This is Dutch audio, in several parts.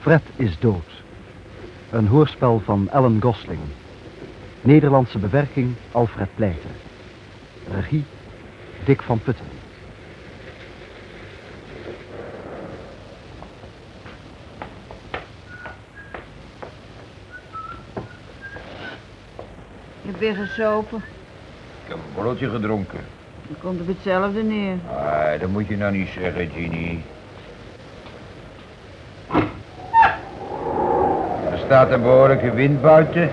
Fred is dood. Een hoorspel van Ellen Gosling. Nederlandse bewerking Alfred Pleiter. Regie Dick van Putten. Je bent gesopen. Ik heb een borreltje gedronken. Je komt op hetzelfde neer. Ah, dat moet je nou niet zeggen, Ginny. Staat een behoorlijke wind buiten.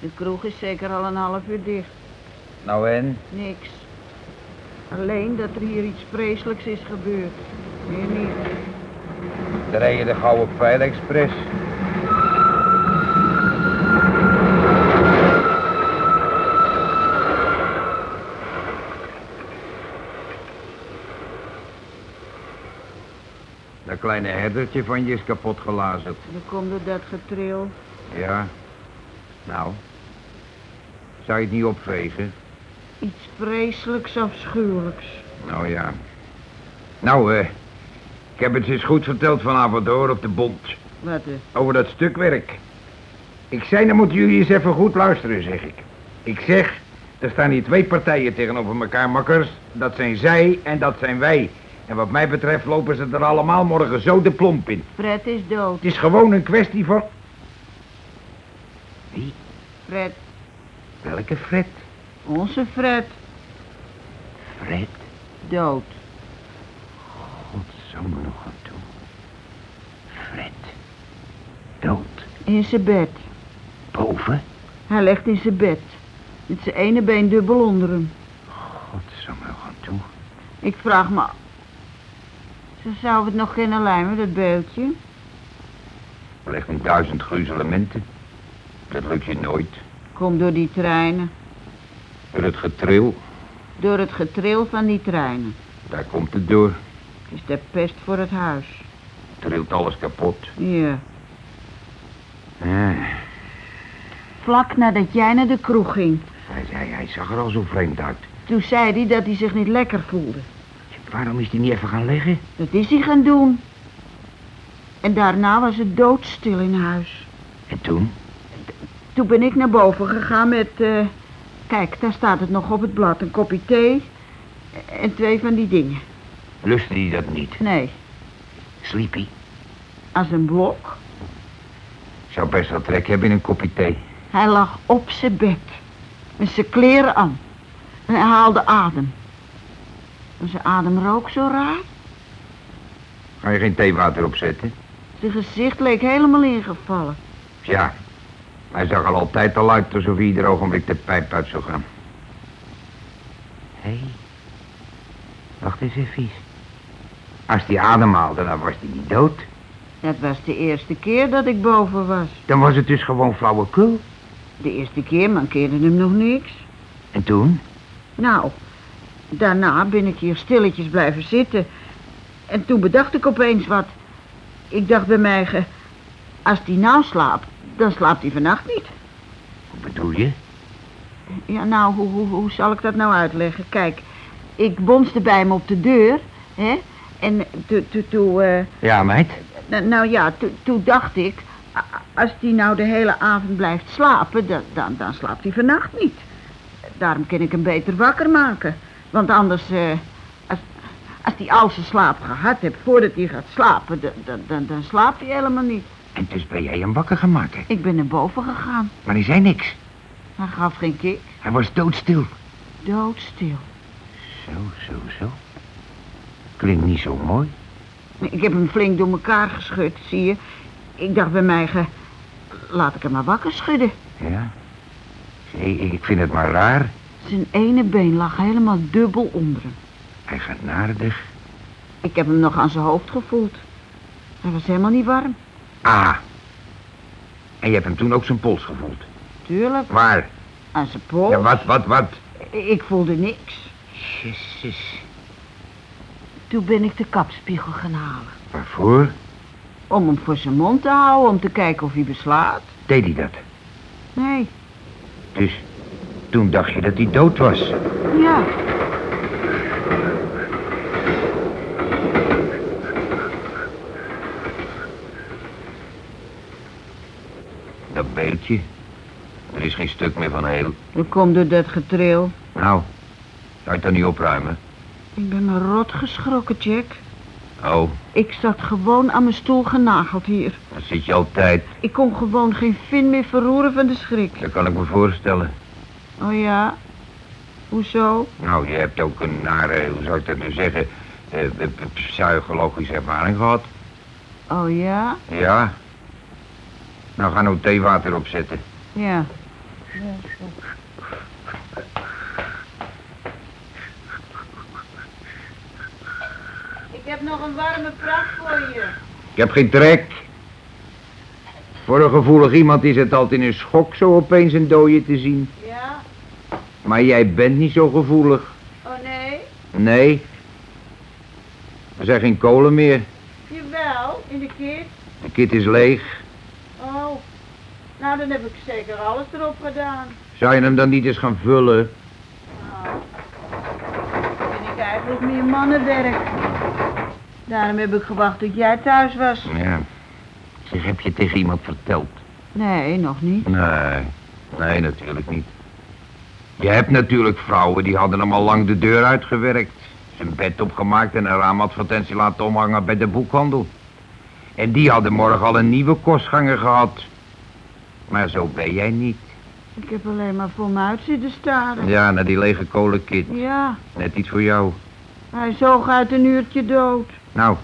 De kroeg is zeker al een half uur dicht. Nou en? Niks. Alleen dat er hier iets vreselijks is gebeurd. Meer niet. Dan rij je de Gouden Pijl Express. Kleine herdertje van je is kapot gelazerd. Dan komt door dat getril. Ja. Nou. Zou je het niet opvegen? Iets vreselijks afschuwelijks. Nou ja. Nou, eh. ik heb het eens goed verteld vanavond hoor op de bond. Wat eh, Over dat stukwerk. Ik zei, dan moeten jullie eens even goed luisteren, zeg ik. Ik zeg, er staan hier twee partijen tegenover elkaar, makkers. Dat zijn zij en dat zijn wij. En wat mij betreft lopen ze er allemaal morgen zo de plomp in. Fred is dood. Het is gewoon een kwestie van... Wie? Fred. Welke Fred? Onze Fred. Fred? Dood. God me nog aan toe. Fred. Dood. In zijn bed. Boven? Hij legt in zijn bed. Met zijn ene been dubbel onder hem. God me nog aan toe. Ik vraag me... Ze zou het nog kunnen lijmen, dat beeldje? Ligt een duizend gruzelementen. Dat lukt je nooit. Komt door die treinen. Door het getril, Door het getril van die treinen. daar komt het door. Het is de pest voor het huis. Trilt alles kapot. Ja. Ja, Vlak nadat jij naar de kroeg ging. hij, hij, hij zag er al zo vreemd uit. Toen zei hij dat hij zich niet lekker voelde. Waarom is hij niet even gaan liggen? Dat is hij gaan doen. En daarna was het doodstil in huis. En toen? Toen ben ik naar boven gegaan met... eh, kijk, daar staat het nog op het blad. Een kopje thee en twee van die dingen. Lustte hij dat niet? Nee, Sliep hij? als een blok. Zou best wel trek hebben in een kopje thee. Hij lag op zijn bed. Met zijn kleren aan. En hij haalde adem. En zijn adem rook zo raar. Ga je geen theewater opzetten? Zijn gezicht leek helemaal ingevallen. Ja. Hij zag er altijd al uit alsof hij ieder ogenblik de pijp uit zou gaan. Hé. Hey. Wacht eens even. Als hij ademhaalde, dan was hij niet dood. Dat was de eerste keer dat ik boven was. Dan was het dus gewoon flauwekul. De eerste keer mankeerde hem nog niks. En toen? Nou, daarna ben ik hier stilletjes blijven zitten. En toen bedacht ik opeens wat. Ik dacht bij mij, als hij nou slaapt, dan slaapt hij vannacht niet. Hoe bedoel je? Ja, nou, hoe, hoe, hoe zal ik dat nou uitleggen? Kijk, ik bonste bij hem op de deur, hè? En toen, toen, eh, Ja, meid. nou, nou ja, toen- dacht ik, als hij nou de hele avond blijft slapen, dan, dan, dan slaapt hij vannacht niet. Daarom kan ik hem beter wakker maken. Want anders, eh, als, als hij al zijn slaap gehad heeft voordat hij gaat slapen, dan, dan, dan, slaapt hij helemaal niet. En dus ben jij hem wakker gemaakt, hè? Ik ben naar boven gegaan. Maar hij zei niks. Hij gaf geen kick. Hij was doodstil. Doodstil. Zo, zo, zo. Klinkt niet zo mooi. Ik heb hem flink door elkaar geschud, zie je. Ik dacht bij mij, ge... laat ik hem maar wakker schudden. Ja. Ik vind het maar raar. Zijn ene been lag helemaal dubbel onder hem. Hij gaat naardig. Ik heb hem nog aan zijn hoofd gevoeld. Hij was helemaal niet warm. Ah. En je hebt hem toen ook zijn pols gevoeld. Tuurlijk, Waar? aan zijn pols. Ja, wat, wat, wat? Ik voelde niks. Jezus. Toen ben ik de kapspiegel gaan halen. Waarvoor? Om hem voor zijn mond te houden, om te kijken of hij beslaat. Deed hij dat? Nee, Dus toen dacht je dat hij dood was. Ja. Dat beeldje. Er is geen stuk meer van heel. Ik komt door dat getril. Nou, zou je dan niet opruimen? Ik ben rot geschrokken, Jack. Oh. Ik zat gewoon aan mijn stoel genageld hier. Dan zit je altijd. Ik kon gewoon geen vin meer verroeren van de schrik. Dat kan ik me voorstellen. Oh ja? Hoezo? Nou, je hebt ook een nare, hoe zou ik dat nu zeggen, eh, eh, psychologische ervaring gehad. Oh ja? Ja. Nou, ga nou theewater opzetten. Ja. Ik heb nog een warme pracht voor je. Ik heb geen trek. Voor een gevoelig iemand is het altijd een schok zo opeens een dode te zien. Maar jij bent niet zo gevoelig. Oh nee? Nee. Er zijn geen kolen meer. Jawel, in de kist. De kit is leeg. Oh. Nou, dan heb ik zeker alles erop gedaan. Zou je hem dan niet eens gaan vullen? Nou, vind ik eigenlijk meer mannenwerk. Daarom heb ik gewacht tot jij thuis was. Ja. Zeg, heb je tegen iemand verteld? Nee, nog niet. Nee. Nee, natuurlijk niet. Je hebt natuurlijk vrouwen die hadden hem al lang de deur uitgewerkt. Zijn bed opgemaakt en een raamadvertentie laten omhangen bij de boekhandel. En die hadden morgen al een nieuwe kostganger gehad. Maar zo ben jij niet. Ik heb alleen maar voor me uit zitten staren. Ja, naar die lege kolenkit. Ja, Net iets voor jou. hij zoog uit een uurtje dood. Nou,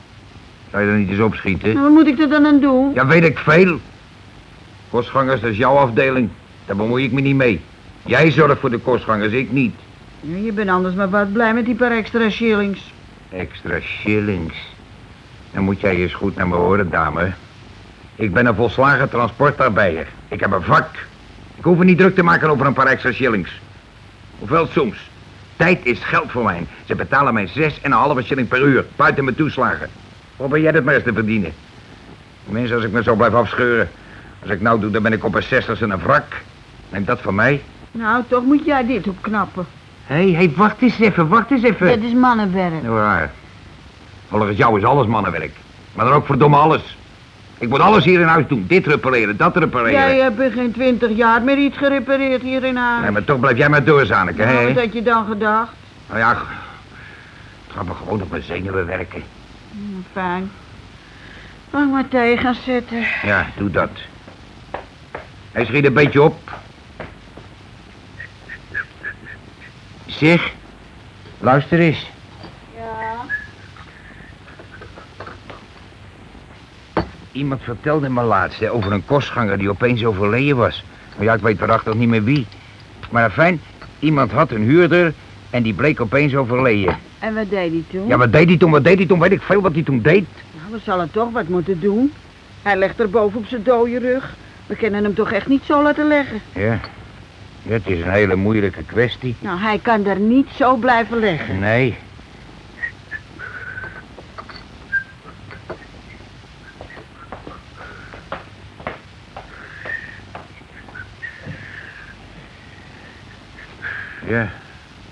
zou je er niet eens opschieten? Nou, Wat moet ik er dan aan doen? Ja, weet ik veel. Kostgangers, dat is jouw afdeling. Daar bemoei ik me niet mee. Jij zorgt voor de kostgangers, ik niet. Ja, je bent anders maar wat blij met die paar extra shillings. Extra shillings. Dan moet jij eens goed naar me horen, dame. Ik ben een volslagen transportarbeider. Ik heb een vak. Ik hoef me niet druk te maken over een paar extra shillings. Hoeveel soms? Tijd is geld voor mij. Ze betalen mij zes en een halve shilling per uur, buiten mijn toeslagen. Ben jij dat maar eens te verdienen? Mensen, als ik me zo blijf afscheuren. Als ik nou doe, dan ben ik op een zestigste een wrak. Neem dat van mij. Nou, toch moet jij dit opknappen. Hé, hey, hey, wacht eens even, wacht eens even. Dat is mannenwerk. Ja, waar. Volgens jou is alles mannenwerk. Maar dan ook verdomme alles. Ik moet alles hier in huis doen. Dit repareren, dat repareren. Jij hebt in geen twintig jaar meer iets gerepareerd hier in huis. Nee, maar toch blijf jij maar door, Zanneke, hè? Nou, Wat had je dan gedacht? Nou ja, het gaat me gewoon op mijn zenuwen werken. Hm, Fijn. Mag maar thee gaan zetten? Ja, doe dat. Hij schiet een beetje op. Zeg, luister eens. Ja. Iemand vertelde me laatst hè, over een kostganger die opeens overleden was. Maar ja, ik weet waarachtig niet meer wie. Maar fijn, iemand had een huurder en die bleek opeens overleden. En wat deed hij toen? Ja, wat deed hij toen? Wat deed hij toen? Weet ik veel wat hij toen deed. Nou, we zullen toch wat moeten doen. Hij legt er boven op zijn dode rug. We kunnen hem toch echt niet zo laten leggen. Ja, Het is een hele moeilijke kwestie. Nou, hij kan daar niet zo blijven leggen. Nee. Ja,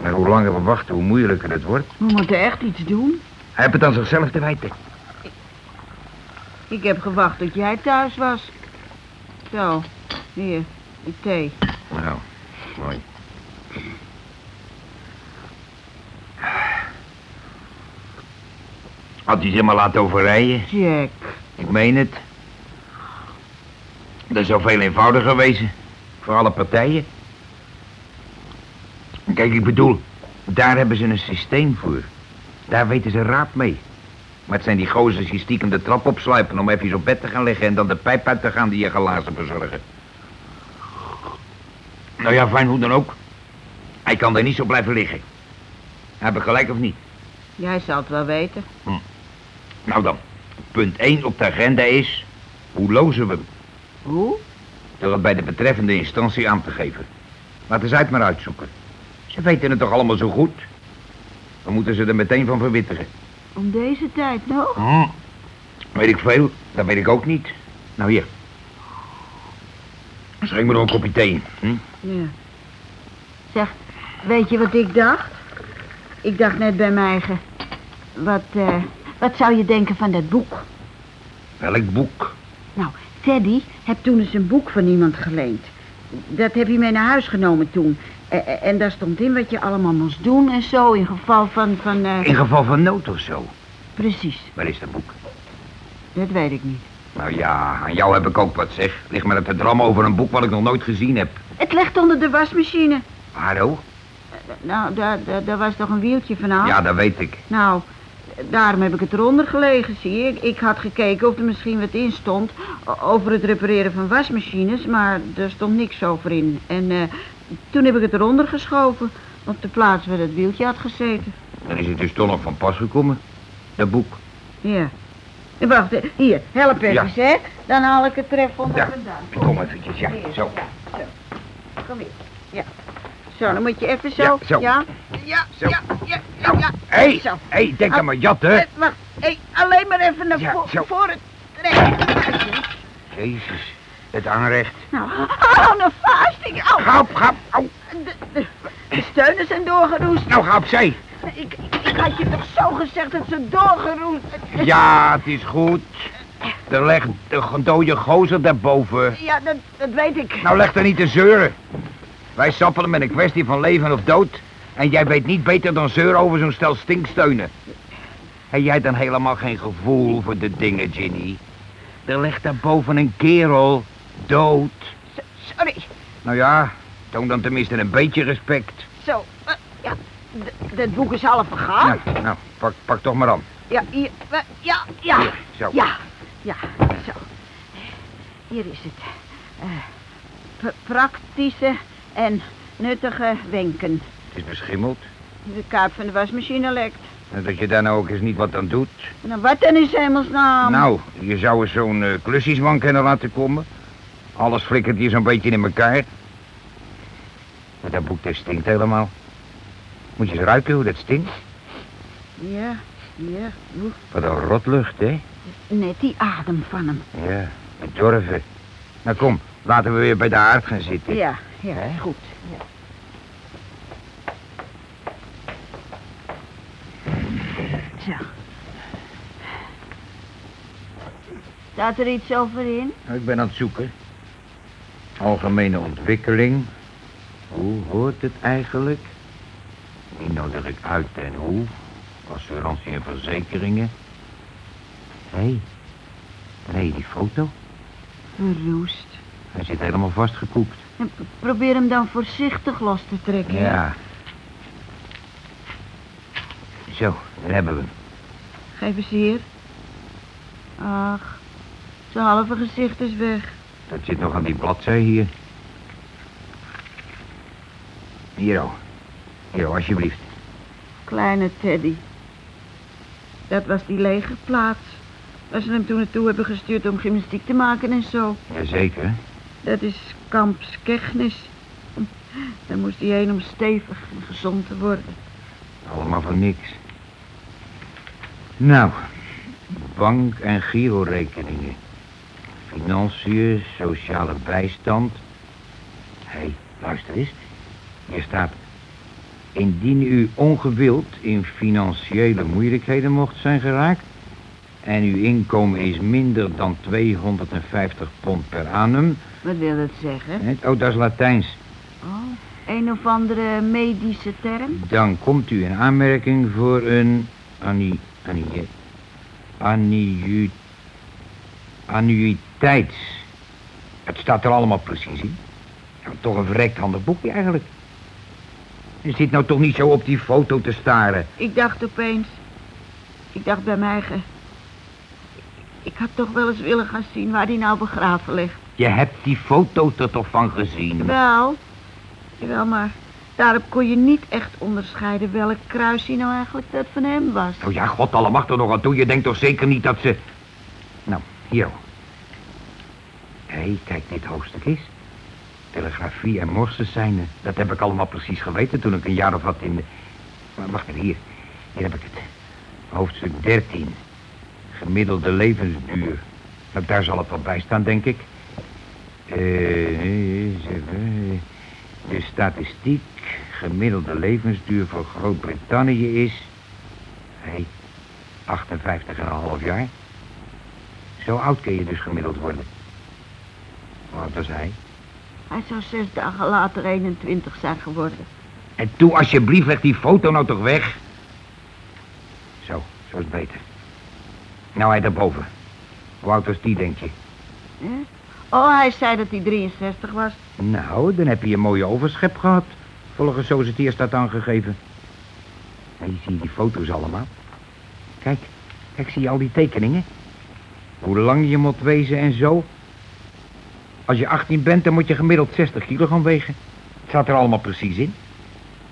maar hoe langer we wachten, hoe moeilijker het wordt. We moeten echt iets doen. Hij heeft het aan zichzelf te wijten. Ik heb gewacht tot jij thuis was. Zo, hier, de thee. Nou, mooi. Had hij ze maar laten overrijden? Jack. Ik meen het. Dat zou veel eenvoudiger wezen. Voor alle partijen. Kijk, ik bedoel, daar hebben ze een systeem voor. Daar weten ze raad mee. Maar het zijn die gozers die stiekem de trap opsluipen om even op bed te gaan liggen en dan de pijp uit te gaan die je glazen verzorgen. Nou ja, fijn hoe dan ook. Hij kan daar niet zo blijven liggen. Heb ik gelijk of niet? Jij zal het wel weten. Nou dan, punt 1 op de agenda is, hoe lozen we hem? Hoe? Door het bij de betreffende instantie aan te geven. Laten zij het maar uitzoeken. Ze weten het toch allemaal zo goed? Dan moeten ze er meteen van verwittigen. Om deze tijd nog? Hm. Weet ik veel, dat weet ik ook niet. Nou hier. Schenk me nog een kopje thee. Hm? Ja. Zeg, weet je wat ik dacht? Ik dacht net bij mij eigen. Wat, eh, wat zou je denken van dat boek? Welk boek? Nou, Teddy heeft toen eens een boek van iemand geleend. Dat heb hij mee naar huis genomen toen. E- e- en daar stond in wat je allemaal moest doen en zo, in geval van... van eh, In geval van nood of zo. Precies, Waar is dat boek? dat weet ik niet. Nou ja, aan jou heb ik ook wat zeg. Lig maar te dram over een boek wat ik nog nooit gezien heb. Het ligt onder de wasmachine. Hallo? Nou, daar, daar, daar was toch een wieltje vanaf? Ja, dat weet ik. Nou, daarom heb ik het eronder gelegen, zie je. Ik, ik had gekeken of er misschien wat in stond over het repareren van wasmachines, maar er stond niks over in. En eh, toen heb ik het eronder geschoven, op de plaats waar het wieltje had gezeten. Dan is het dus toch nog van pas gekomen. Dat boek. Ja. Wacht, eh, hier, help even, Ja. hè. Dan haal ik het even onder Ja, vandaan. kom eventjes, ja, Hier, zo. Ja, zo. Kom hier. Ja. Zo, dan moet je even zo. Ja, zo. Ja, ja, Zo. ja, ja, ja. Ja. hé, hey, hey, denk aan mijn jatten. Eh, wacht, hey, alleen maar even naar Ja, vo- zo. voren trekken. Jezus, het aanrecht. Nou, hou nou vast. Ik, au, de, de, de steunen zijn doorgeroest. Nou, ga opzij. Ik, ik, ik had je toch zo gezegd dat ze doorgeroest... Ja, het is goed. Er ligt een dode gozer daarboven. Ja, dat, dat weet ik. Nou, leg er niet te zeuren. Wij sappelen met een kwestie van leven of dood. En jij weet niet beter dan zeuren over zo'n stel stinksteunen. Heb jij dan helemaal geen gevoel voor de dingen, Ginny? Er ligt daarboven een kerel. Dood. S- Sorry. Nou ja, toon dan tenminste een beetje respect. Zo, eh, ja, dat boek is half vergaan. Nou, nou pak, pak toch maar aan. Ja, hier, eh, ja, ja, Hier, zo. ja, ja, zo. Hier is het. Eh, praktische en nuttige wenken. Het is beschimmeld. De kaart van de wasmachine lekt. En dat je daar nou ook eens niet wat aan doet. Nou, wat dan is hemelsnaam? Nou, je zou eens zo'n eh, klusjesman kunnen laten komen. Alles flikkert hier zo'n beetje in elkaar. Maar dat boek dat stinkt helemaal. Moet je eens ruiken hoe dat stinkt? Ja, ja, oeh, Wat een rotlucht, hè? Net die adem van hem. Ja, bedorven. Nou kom, laten we weer bij de aard gaan zitten. Ja, ja, goed. Ja. Zo. Staat er iets over in? Nou, Ik ben aan het zoeken. Algemene ontwikkeling. Hoe hoort het eigenlijk? Wie nodig ik uit en hoe? Assurantie en verzekeringen. Hé, hey, die foto. Verroest. Hij zit helemaal p- probeer hem dan voorzichtig los te trekken. Ja. Zo, daar hebben we hem. Geef eens hier. Ach, zijn halve gezicht is weg. Dat zit nog aan die bladzij hier. Hier, oh. Hier, oh, alsjeblieft. Kleine Teddy. Dat was die lege plaats. Waar ze hem toen naartoe hebben gestuurd om gymnastiek te maken en zo. Jazeker. Dat is kamp Skegnis. Daar moest hij heen om stevig en gezond te worden. Allemaal voor niks. Nou, bank- en girorekeningen. Financiën, sociale bijstand. Hé, hey, luister eens. Hier staat... Indien u ongewild in financiële moeilijkheden mocht zijn geraakt... en uw inkomen is minder dan 250 pond per annum... Wat wil dat zeggen? Oh, dat is Latijns. Oh, een of andere medische term? Dan komt u in aanmerking voor een annu, annu, annu, annuïteits. Het staat er allemaal precies in. Ja, toch een verrekt handig boekje eigenlijk. Je zit nou toch niet zo op die foto te staren. Ik dacht opeens... Ik dacht bij mij... Ge... Ik had toch wel eens willen gaan zien waar die nou begraven ligt. Je hebt die foto er toch van gezien? Wel, jawel, maar daarop kon je niet echt onderscheiden welk kruisje nou eigenlijk dat van hem was. Oh ja, god allemachtig nog aan toe. Je denkt toch zeker niet dat ze... Nou, hier. Hé, kijk, dit hoofdstuk is. Telegrafie en morses zijn er. Dat heb ik allemaal precies geweten toen ik een jaar of wat in wacht even, hier. Hier heb ik het. Hoofdstuk 13. Gemiddelde levensduur. Nou, daar zal het wel bij staan, denk ik. Eh, de statistiek. Gemiddelde levensduur voor Groot-Brittannië is... Hé, 58,5 jaar. Zo oud kun je dus gemiddeld worden. Wat was hij? Hij zou zes dagen later 21 zijn geworden. En toe, alsjeblieft, leg die foto nou toch weg. Zo, zo is het beter. Nou, hij daarboven. Hoe oud was die, denk je? Oh, hij zei dat hij 63 was. Nou, dan heb je een mooie overschep gehad. Volgens zo is het eerst had aangegeven. En je ziet die foto's allemaal. Kijk, kijk, zie je al die tekeningen? Hoe lang je moet wezen en zo. Als je 18 bent, dan moet je gemiddeld 60 kilo gaan wegen. Het staat er allemaal precies in.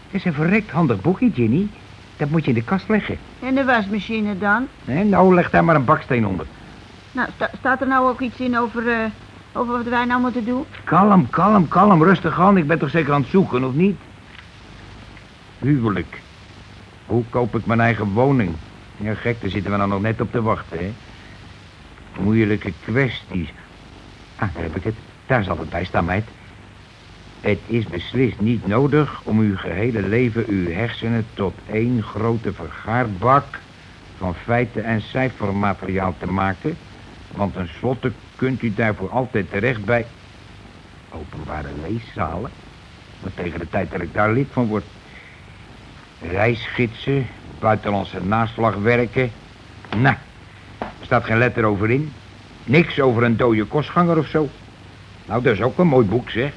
Het is een verrekt handig boekje, Ginny. Dat moet je in de kast leggen. En de wasmachine dan? Nee, nou, leg daar maar een baksteen onder. Nou, sta- staat er nou ook iets in over, eh, over wat wij nou moeten doen? Kalm, kalm, kalm, rustig aan. Ik ben toch zeker aan het zoeken, of niet? Huwelijk. Hoe koop ik mijn eigen woning? Ja, gek, daar zitten we dan nog net op te wachten, hè? Moeilijke kwesties. Ah, daar heb ik het. Daar zal het bij staan, meid. Het is beslist niet nodig om uw gehele leven uw hersenen tot één grote vergaarbak van feiten en cijfermateriaal te maken. Want tenslotte kunt u daarvoor altijd terecht bij openbare leeszalen. Maar tegen de tijd dat ik daar lid van word. Reisgidsen, buitenlandse naslagwerken. Nou, er staat geen letter over in. Niks over een dode kostganger of zo. Nou, dat is ook een mooi boek, zeg.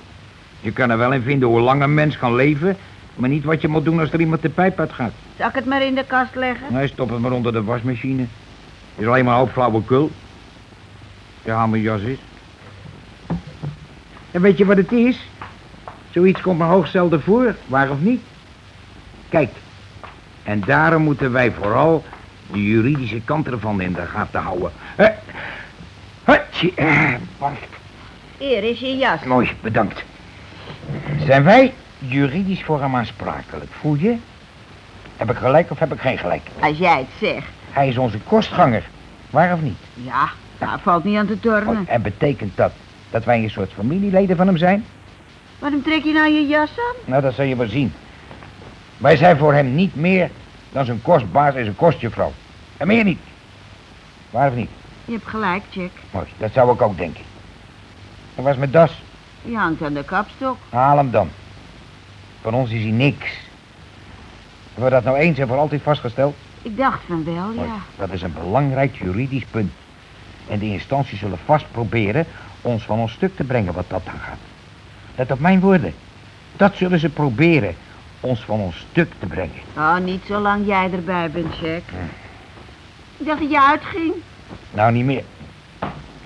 Je kan er wel in vinden hoe lang een mens kan leven... maar niet wat je moet doen als er iemand de pijp uitgaat. Zal ik het maar in de kast leggen? Nee, stop het maar onder de wasmachine. Het is alleen maar een hoop flauwekul. Ja, haal mijn jas is. En weet je wat het is? Zoiets komt maar hoogst zelden voor, waar of niet? Kijk, en daarom moeten wij vooral de juridische kant ervan in de gaten houden. Hè? Eh, wacht. Hier is je jas. Mooi, bedankt. Zijn wij juridisch voor hem aansprakelijk? Voel je? Heb ik gelijk of heb ik geen gelijk? Als jij het zegt. Hij is onze kostganger. Waar of niet? Ja, daar valt niet aan te tornen. Oh, en betekent dat dat wij een soort familieleden van hem zijn? Waarom trek je nou je jas aan? Nou, dat zal je wel zien. Wij zijn voor hem niet meer dan zijn kostbaas en zijn kostjuffrouw. En meer niet. Waar of niet? Je hebt gelijk, Jack. Mooi, dat zou ik ook denken. En was mijn das? Die hangt aan de kapstok. Haal hem dan. Van ons is hij niks. Hebben we dat nou eens en voor altijd vastgesteld? Ik dacht van wel, ja. Dat is een belangrijk juridisch punt. En de instanties zullen vast proberen ons van ons stuk te brengen wat dat dan gaat. Let op mijn woorden. Dat zullen ze proberen ons van ons stuk te brengen. Oh, niet zolang jij erbij bent, Jack. Ik dacht dat je uitging. Nou, niet meer.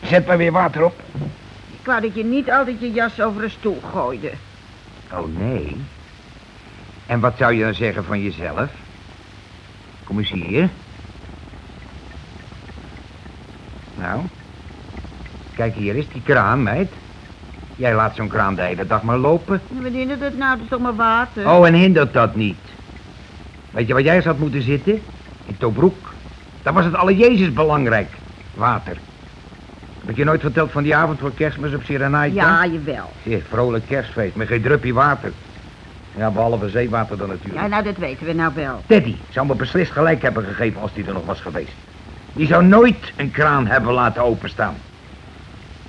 Zet maar weer water op. Ik wou dat je niet altijd je jas over een stoel gooide. Oh, nee. En wat zou je dan zeggen van jezelf? Kom eens hier. Nou. Kijk, hier is die kraan, meid. Jij laat zo'n kraan de hele dag maar lopen. Ja, Wat hindert het nou? Dat is toch maar water? Oh, en hindert dat niet. Weet je waar jij had moeten zitten? In Tobruk. Daar was het alle Jezus belangrijk. Water. Heb ik je nooit verteld van die avond voor kerstmis op Sirenaita? Ja, jawel. Zeer vrolijk kerstfeest met geen druppie water. Ja, behalve zeewater dan natuurlijk. Ja, nou, dat weten we nou wel. Teddy zou me beslist gelijk hebben gegeven als die er nog was geweest. Die zou nooit een kraan hebben laten openstaan.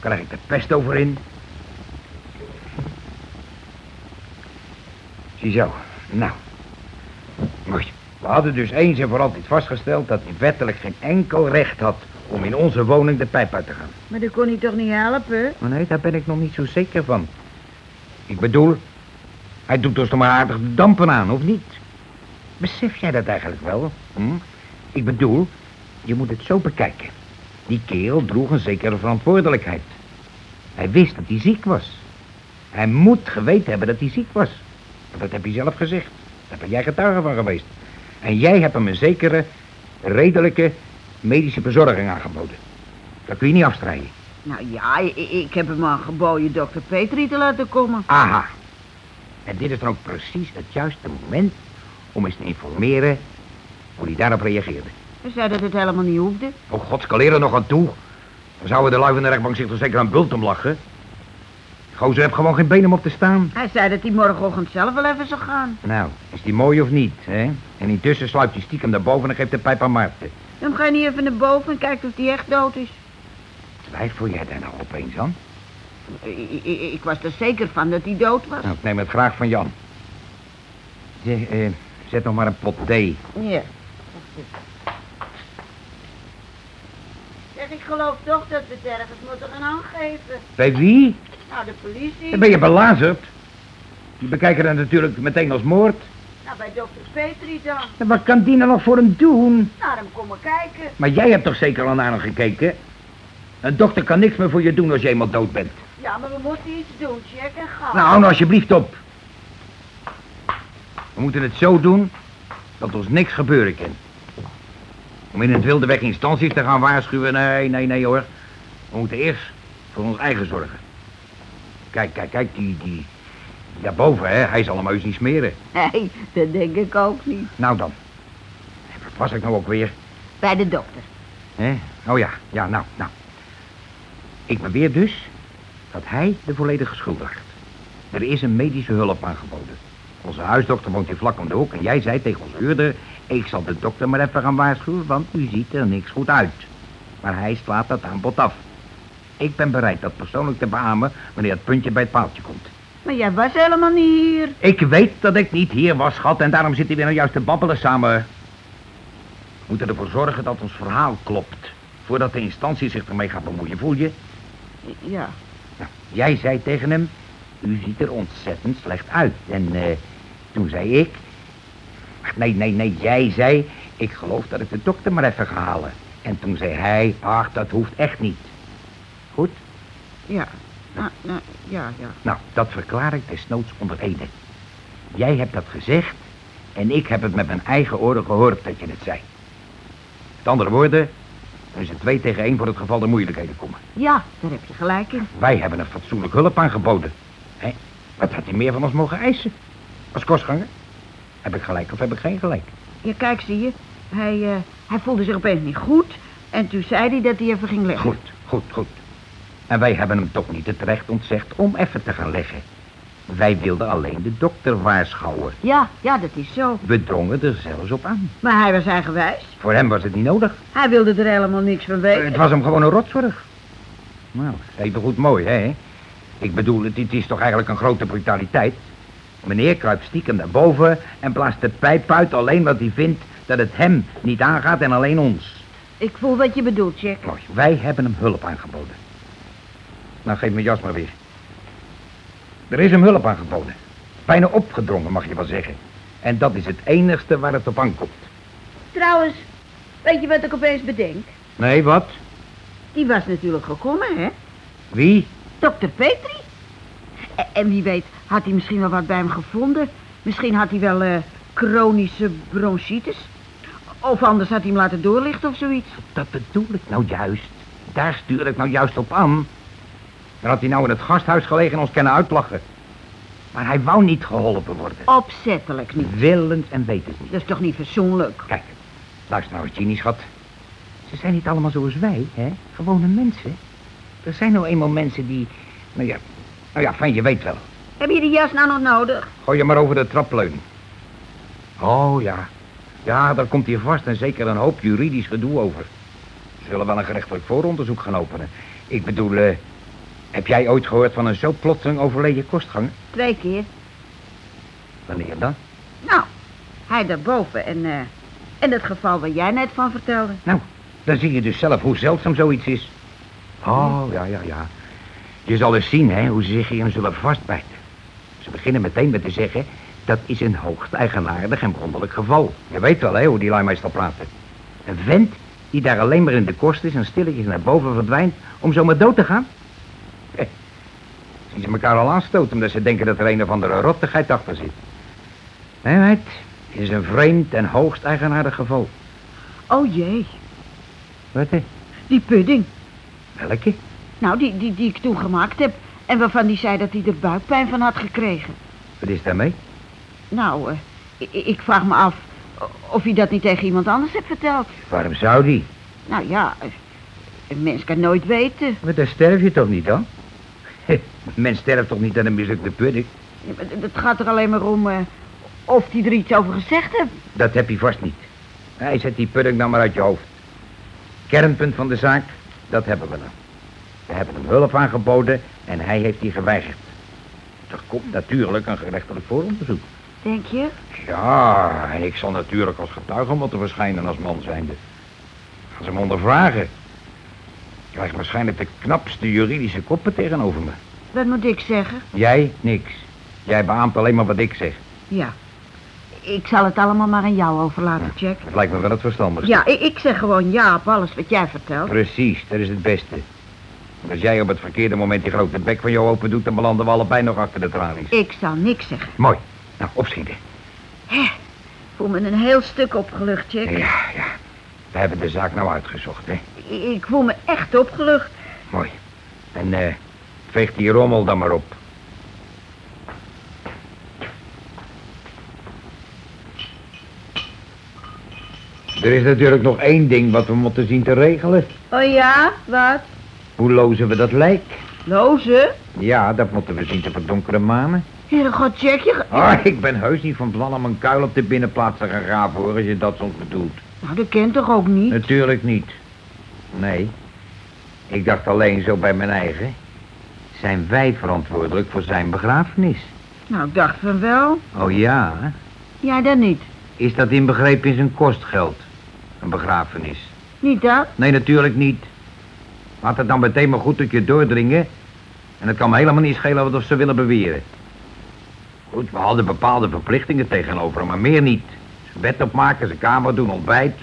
Krijg ik de pest over in. Ziezo, nou. Mooi. We hadden dus eens en voor altijd vastgesteld dat hij wettelijk geen enkel recht had om in onze woning de pijp uit te gaan. Maar dat kon hij toch niet helpen? Maar nee, daar ben ik nog niet zo zeker van. Ik bedoel, hij doet ons toch maar aardig de dampen aan, of niet? Besef jij dat eigenlijk wel? Hm? Ik bedoel, je moet het zo bekijken. Die kerel droeg een zekere verantwoordelijkheid. Hij wist dat hij ziek was. Hij moet geweten hebben dat hij ziek was. Dat heb je zelf gezegd. Daar ben jij getuige van geweest. En jij hebt hem een zekere, redelijke medische verzorging aangeboden. Dat kun je niet afstrijden. Nou ja, ik, ik heb hem aangeboden dokter Petri te laten komen. Aha. En dit is dan ook precies het juiste moment om eens te informeren hoe hij daarop reageerde. Hij zei dat het helemaal niet hoefde. Oh, god, er nog aan toe. Dan zouden de lui van de rechtbank zich toch zeker aan bult om lachen. Gozer heeft gewoon geen benen om op te staan. Hij zei dat hij morgenochtend zelf wel even zou gaan. Nou, is die mooi of niet, hè? En intussen sluipt hij stiekem naar boven en geeft de pijp aan Maarten. Dan ga je niet even naar boven en kijkt of hij echt dood is. Twijfel jij daar nou opeens aan? I- I- ik was er zeker van dat hij dood was. Nou, ik neem het graag van Jan. Zeg, eh, zet nog maar een pot thee. Ja. Zeg, ik geloof toch dat we het ergens moeten gaan aangeven. Bij wie? Nou, de politie. Dan ben je belazerd. Die bekijken dat natuurlijk meteen als moord. Nou, bij dokter Petri dan. En wat kan die nou nog voor hem doen? Naar hem komen kijken. Maar jij hebt toch zeker al naar hem gekeken? Een dokter kan niks meer voor je doen als je eenmaal dood bent. Ja, maar we moeten iets doen, check en ga. Nou, hou nou alsjeblieft op. We moeten het zo doen dat ons niks gebeuren kan. Om in het wilde weg instanties te gaan waarschuwen, nee, nee, nee hoor. We moeten eerst voor ons eigen zorgen. Kijk, kijk, kijk, die, die, daarboven, hè, hij zal hem heus niet smeren. Nee, dat denk ik ook niet. Nou dan. Wat was ik nou ook weer? Bij de dokter. Hè? Oh ja, ja, nou, nou. Ik beweer dus dat hij de volledige schuld draagt. Er is een medische hulp aangeboden. Onze huisdokter woont hier vlak om de hoek en jij zei tegen ons huurder... ik zal de dokter maar even gaan waarschuwen, want u ziet er niks goed uit. Maar hij slaat dat aanbod af. Ik ben bereid dat persoonlijk te beamen wanneer het puntje bij het paaltje komt. Maar jij was helemaal niet hier. Ik weet dat ik niet hier was, schat, en daarom zitten we nou juist te babbelen samen. We moeten ervoor zorgen dat ons verhaal klopt. Voordat de instantie zich ermee gaat bemoeien, voel je? Ja. Nou, jij zei tegen hem, u ziet er ontzettend slecht uit. En eh, toen zei ik... Ach, nee, nee, nee, jij zei... Ik geloof dat ik de dokter maar even ga halen. En toen zei hij, ach, dat hoeft echt niet. Goed? Ja. Nou, nou, ja, ja. Nou, dat verklaar ik desnoods onder Ede. Jij hebt dat gezegd en ik heb het met mijn eigen oren gehoord dat je het zei. Met andere woorden, er is het twee tegen één voor het geval er moeilijkheden komen. Ja, daar heb je gelijk in. Wij hebben een fatsoenlijk hulp aangeboden. Hè? Wat had hij meer van ons mogen eisen? Als kostganger? Heb ik gelijk of heb ik geen gelijk? Ja, kijk, zie je. Hij, eh, hij voelde zich opeens niet goed. En toen zei hij dat hij even ging leggen. Goed, goed, goed. En wij hebben hem toch niet het recht ontzegd om even te gaan leggen. Wij wilden alleen de dokter waarschuwen. Ja, ja, dat is zo. We drongen er zelfs op aan. Maar hij was eigenwijs. Voor hem was het niet nodig. Hij wilde er helemaal niks van weten. Het was hem gewoon een rotzorg. Nou, even goed mooi, hè? Ik bedoel, het, het is toch eigenlijk een grote brutaliteit. Meneer kruipt stiekem naar boven en blaast de pijp uit alleen wat hij vindt dat het hem niet aangaat en alleen ons. Ik voel wat je bedoelt, Jack. Mooi, wij hebben hem hulp aangeboden. Nou, geef me jas maar weer. Er is hem hulp aangeboden. Bijna opgedrongen, mag je wel zeggen. En dat is het enigste waar het op aankomt. Trouwens, weet je wat ik opeens bedenk? Nee, wat? Die was natuurlijk gekomen, hè? Wie? Dokter Petri. En, en wie weet had hij misschien wel wat bij hem gevonden. Misschien had hij wel eh, chronische bronchitis. Of anders had hij hem laten doorlichten of zoiets. Dat bedoel ik nou juist. Daar stuur ik nou juist op aan. Dan had hij nou in het gasthuis gelegen en ons kunnen uitlachen. Maar hij wou niet geholpen worden. Opzettelijk niet. Willens en wetens niet. Dat is toch niet fatsoenlijk? Kijk, luister nou eens, schat. Ze zijn niet allemaal zoals wij, hè? Gewone mensen. Er zijn nou eenmaal mensen die... Nou ja, nou ja, fijn, je weet wel. Heb je die jas nou nog nodig? Gooi je maar over de trapleuning. Oh ja. Ja, daar komt hier vast en zeker een hoop juridisch gedoe over. Ze zullen wel een gerechtelijk vooronderzoek gaan openen. Ik bedoel, eh, heb jij ooit gehoord van een zo plotseling overleden kostganger? Twee keer. Wanneer dan? Nou, hij daarboven en, eh en het geval waar jij net van vertelde. Nou, dan zie je dus zelf hoe zeldzaam zoiets is. Oh, ja, ja, ja. Je zal eens zien, hè, hoe ze zich hierin zullen vastbijten. Ze beginnen meteen met te zeggen... dat is een hoogst eigenaardig en wonderlijk geval. Je weet wel, hè, hoe die lui meestal praten. Een vent die daar alleen maar in de kost is... en stilletjes naar boven verdwijnt om zomaar dood te gaan. Ze elkaar al aanstoten... omdat ze denken dat er een of andere rottigheid achter zit. Nee, meid, het is een vreemd en hoogst eigenaardig geval. Oh jee, Wat, hè? die pudding. Welke? Nou, die, die, die ik toen gemaakt heb. En waarvan die zei dat hij er buikpijn van had gekregen. Wat is daarmee? Nou, eh, ik, ik vraag me af of hij dat niet tegen iemand anders hebt verteld. Waarom zou die? Nou ja, eh, een mens kan nooit weten. Maar daar sterf je toch niet dan? Men sterft toch niet aan een mislukte pudding? Het gaat er alleen maar om eh, of hij er iets over gezegd heeft. Dat heb je vast niet. Hij zet die pudding dan maar uit je hoofd. Kernpunt van de zaak, dat hebben we dan. Ze hebben hem hulp aangeboden en hij heeft die geweigerd. Er komt natuurlijk een gerechtelijk vooronderzoek. Denk je? Ja, en ik zal natuurlijk als getuige moeten verschijnen als man zijnde. Gaan ze me ondervragen. Ik krijg waarschijnlijk de knapste juridische koppen tegenover me. Wat moet ik zeggen? Jij, niks. Jij beaamt alleen maar wat ik zeg. Ja. Ik zal het allemaal maar aan jou overlaten, Jack. Dat lijkt me wel het verstandigste. Ja, ik, ik zeg gewoon ja op alles wat jij vertelt. Precies, dat is het beste. Als jij op het verkeerde moment die grote bek van jou open doet... dan belanden we allebei nog achter de tralies. Ik zal niks zeggen. Mooi. Nou, opschieten. Hè, voel me een heel stuk opgelucht, Jack. Ja, ja. We hebben de zaak nou uitgezocht, hè. Ik voel me echt opgelucht. Mooi. En eh, veeg die rommel dan maar op. Er is natuurlijk nog één ding wat we moeten zien te regelen. Oh ja, wat? Hoe lozen we dat lijk? Lozen? Ja, dat moeten we zien te verdonkeren manen. Heere god, Jack, je... Ah, ik ben heus niet van plan om een kuil op de binnenplaats te gaan graven, hoor, als je dat soms bedoelt. Nou, dat kent toch ook niet? Natuurlijk niet. Nee. Ik dacht alleen zo bij mijn eigen. Zijn wij verantwoordelijk voor zijn begrafenis? Nou, ik dacht van wel. Oh ja, hè? Jij dan niet? Is dat inbegrepen in zijn kostgeld? Een begrafenis? Niet dat? Nee, natuurlijk niet. Laat het dan meteen maar goed tot je doordringen. En het kan me helemaal niet schelen wat of ze willen beweren. Goed, we hadden bepaalde verplichtingen tegenover hem, maar meer niet. Zijn bed opmaken, zijn kamer doen, ontbijt.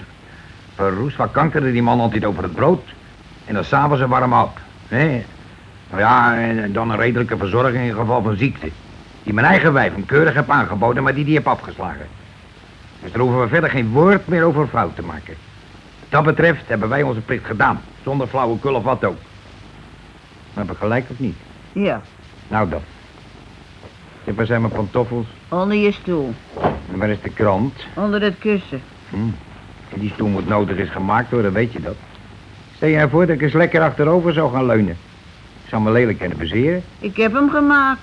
Verroes, wat kankerde die man altijd over het brood. En dan s'avonds een warm hap. hè? Nou ja, en dan een redelijke verzorging in geval van ziekte. Die mijn eigen wijf hem keurig heb aangeboden, maar die die heb afgeslagen. Dus daar hoeven we verder geen woord meer over fout te maken. Wat dat betreft hebben wij onze plicht gedaan. Zonder flauwekul of wat ook. Maar heb ik gelijk of niet? Ja, Nou dan. Zeg, waar zijn mijn pantoffels? onder je stoel. En waar is de krant? Onder het kussen. Hm. Die stoel moet nodig is gemaakt worden, weet je dat? Stel je ervoor dat ik eens lekker achterover zou gaan leunen. Ik zou me lelijk kunnen bezeren. Ik heb hem gemaakt.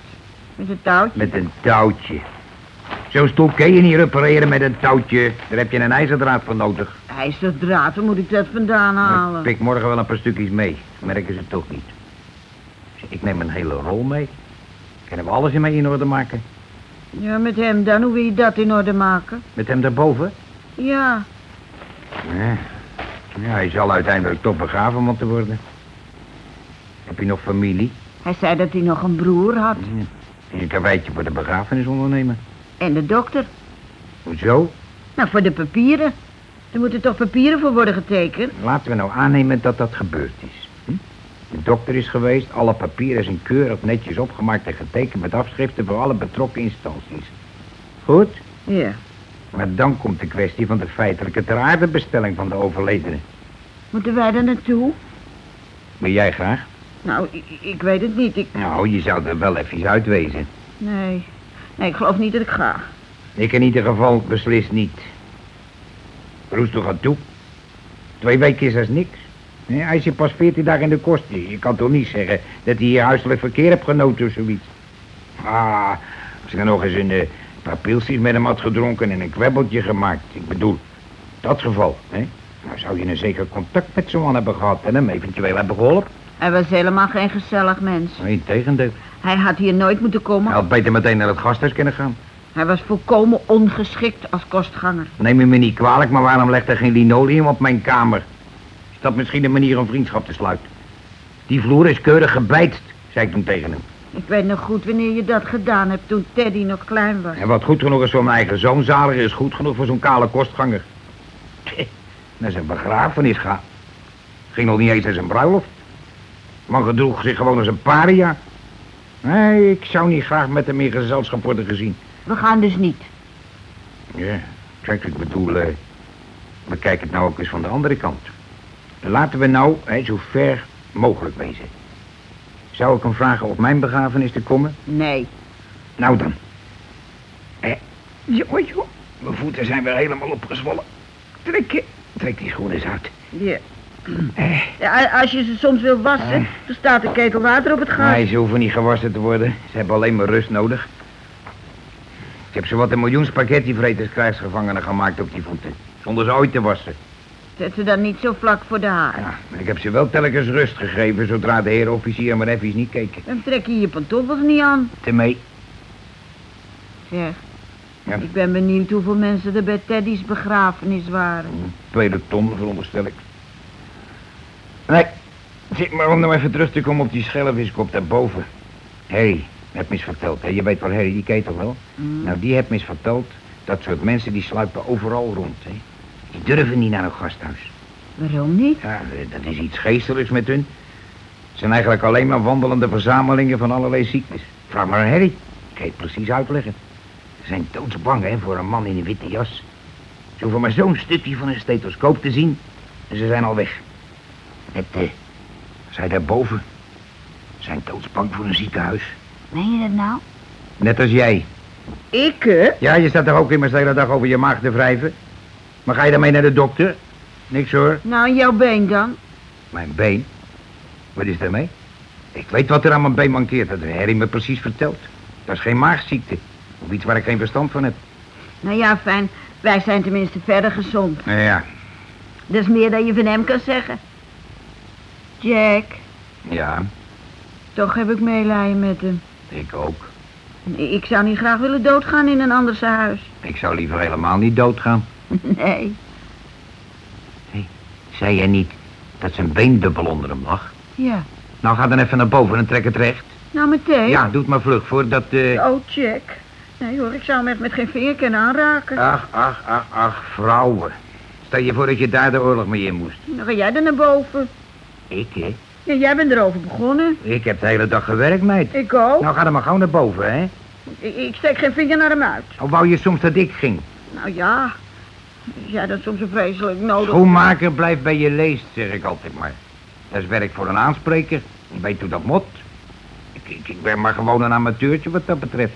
Met een touwtje. Met een touwtje. Zo'n stoel kun je niet repareren met een touwtje. Daar heb je een ijzerdraad voor nodig. IJzerdraad, waar moet ik dat vandaan Ik halen? pik morgen wel een paar stukjes mee. Merken ze toch niet. Ik neem een hele rol mee. Kunnen we alles in mee in orde maken? Ja, met hem dan. Hoe wil je dat in orde maken? Met hem daarboven? Ja, Ja. ja, hij zal uiteindelijk toch begraven moeten worden. Heb je nog familie? hij zei dat hij nog een broer had. Ja. En je karweitje voor de begrafenis ondernemen. En de dokter. Hoezo? Nou, voor de papieren. Er moeten toch papieren voor worden getekend? Laten we nou aannemen dat dat gebeurd is. Hm? De dokter is geweest, alle papieren zijn keurig netjes opgemaakt en getekend met afschriften voor alle betrokken instanties. Goed? Ja. Maar dan komt de kwestie van de feitelijke ter aardebestelling van de overledene. Moeten wij daar naartoe? Wil jij graag? Nou, ik, ik weet het niet. Ik, Nou, je zou er wel even uitwezen. nee. Nee, ik geloof niet dat ik ga. Ik in ieder geval beslist niet. Roes toch aan toe. Twee weken is als niks. Nee, hij zit pas veertien dagen in de kost. Je kan toch niet zeggen dat hij hier huiselijk verkeer heeft genoten of zoiets. Ah, als ik dan nog eens een eh, paar pilsjes met hem had gedronken en een kwebbeltje gemaakt. Ik bedoel, dat geval, hè. Nou zou je een zeker contact met zo'n man hebben gehad en hem eventueel hebben geholpen. Hij was helemaal geen gezellig mens. Nee, tegendeel. Hij had hier nooit moeten komen. Hij had beter meteen naar het gasthuis kunnen gaan. Hij was volkomen ongeschikt als kostganger. Neem je me niet kwalijk, maar waarom legt er geen linoleum op mijn kamer? Is dat misschien een manier om vriendschap te sluiten? Die vloer is keurig gebijtst, zei ik toen tegen hem. Ik weet nog goed wanneer je dat gedaan hebt toen Teddy nog klein was. En wat goed genoeg is voor mijn eigen zoon, zaliger is goed genoeg voor zo'n kale kostganger. Naar zijn begrafenis gaan. Ging nog niet eens naar zijn bruiloft. Man gedroeg zich gewoon als een paria. Nee, ik zou niet graag met hem in gezelschap worden gezien. We gaan dus niet. Ja, kijk, ik bedoel, eh, bekijk het nou ook eens van de andere kant. Laten we nou hè, zo ver mogelijk wezen. Zou ik hem vragen op mijn begrafenis te komen? Nee. Nou dan. Eh, joh, joh. Mijn voeten zijn weer helemaal opgezwollen. Trek, je- trek die schoenen eens uit. Ja. Eh, Ja, als je ze soms wil wassen, Eh. dan staat een ketel water op het gas. nee, ze hoeven niet gewassen te worden. Ze hebben alleen maar rust nodig. Ik heb zowat een miljoen spaghettivreters krijgsgevangenen gemaakt op die voeten. Zonder ze ooit te wassen. Zet ze dan niet zo vlak voor de haard. Ja, maar ik heb ze wel telkens rust gegeven zodra de heer officier maar even niet keken. Dan trek je je pantoffels niet aan. Te mee. Zeg, Ja. ik ben benieuwd hoeveel mensen er bij Teddy's begrafenis waren. Tweede ton, veronderstel ik. Nee, zit maar om nou even terug te komen op die schelviskop daarboven. Harry, heb me eens verteld, hè? Je weet wel, Harry, die toch wel? Mm. Nou, die heeft me eens verteld, dat soort mensen die sluipen overal rond, hè? Die durven niet naar een gasthuis. Waarom niet? Ja, dat is iets geestelijks met hun. Het zijn eigenlijk alleen maar wandelende verzamelingen van allerlei ziektes. Vraag maar aan Harry. Ik ga je het precies uitleggen. Ze zijn doodsbang, hè, voor een man in een witte jas. Ze hoeven maar zo'n stukje van een stethoscoop te zien en ze zijn al weg. Net, eh, zij daarboven zijn doodsbang voor een ziekenhuis. Meen je dat nou? Net als jij. Ik, hè? Ja, je staat toch ook immers de hele dag over je maag te wrijven? Maar ga je daarmee naar de dokter? Niks hoor. Nou, jouw been dan? Mijn been? Wat is daarmee? Ik weet wat er aan mijn been mankeert. Dat heeft Harry me precies verteld. Dat is geen maagziekte. Of iets waar ik geen verstand van heb. Nou ja, fijn. Wij zijn tenminste verder gezond. Ja, Dat is meer dan je van hem kan zeggen. Jack, ja, toch heb ik meelijden met hem. ik ook. Ik zou niet graag willen doodgaan in een anders huis. Ik zou liever helemaal niet doodgaan. Nee. Zei jij niet dat zijn been dubbel onder hem lag? Ja. Nou, ga dan even naar boven en trek het recht. Nou, meteen. Ja, doe het maar vlug voordat... eh Oh, Jack. Nee hoor, ik zou hem echt met geen vinger kunnen aanraken. Ach, ach, ach, ach, vrouwen. Stel je voor dat je daar de oorlog mee in moest. Dan ga jij er naar boven. Ik, hè? Ja, jij bent erover begonnen. Ik heb de hele dag gewerkt, meid. Ik ook. Nou, ga dan maar gauw naar boven, hè? Ik, ik steek geen vinger naar hem uit. Of wou je soms dat ik ging? Nou ja. Als jij dat soms zo vreselijk nodig... Schoenmaker blijft bij je leest, zeg ik altijd maar. Dat is werk voor een aanspreker. Je weet hoe dat moet. Ik, ik, ik ben maar gewoon een amateurtje wat dat betreft.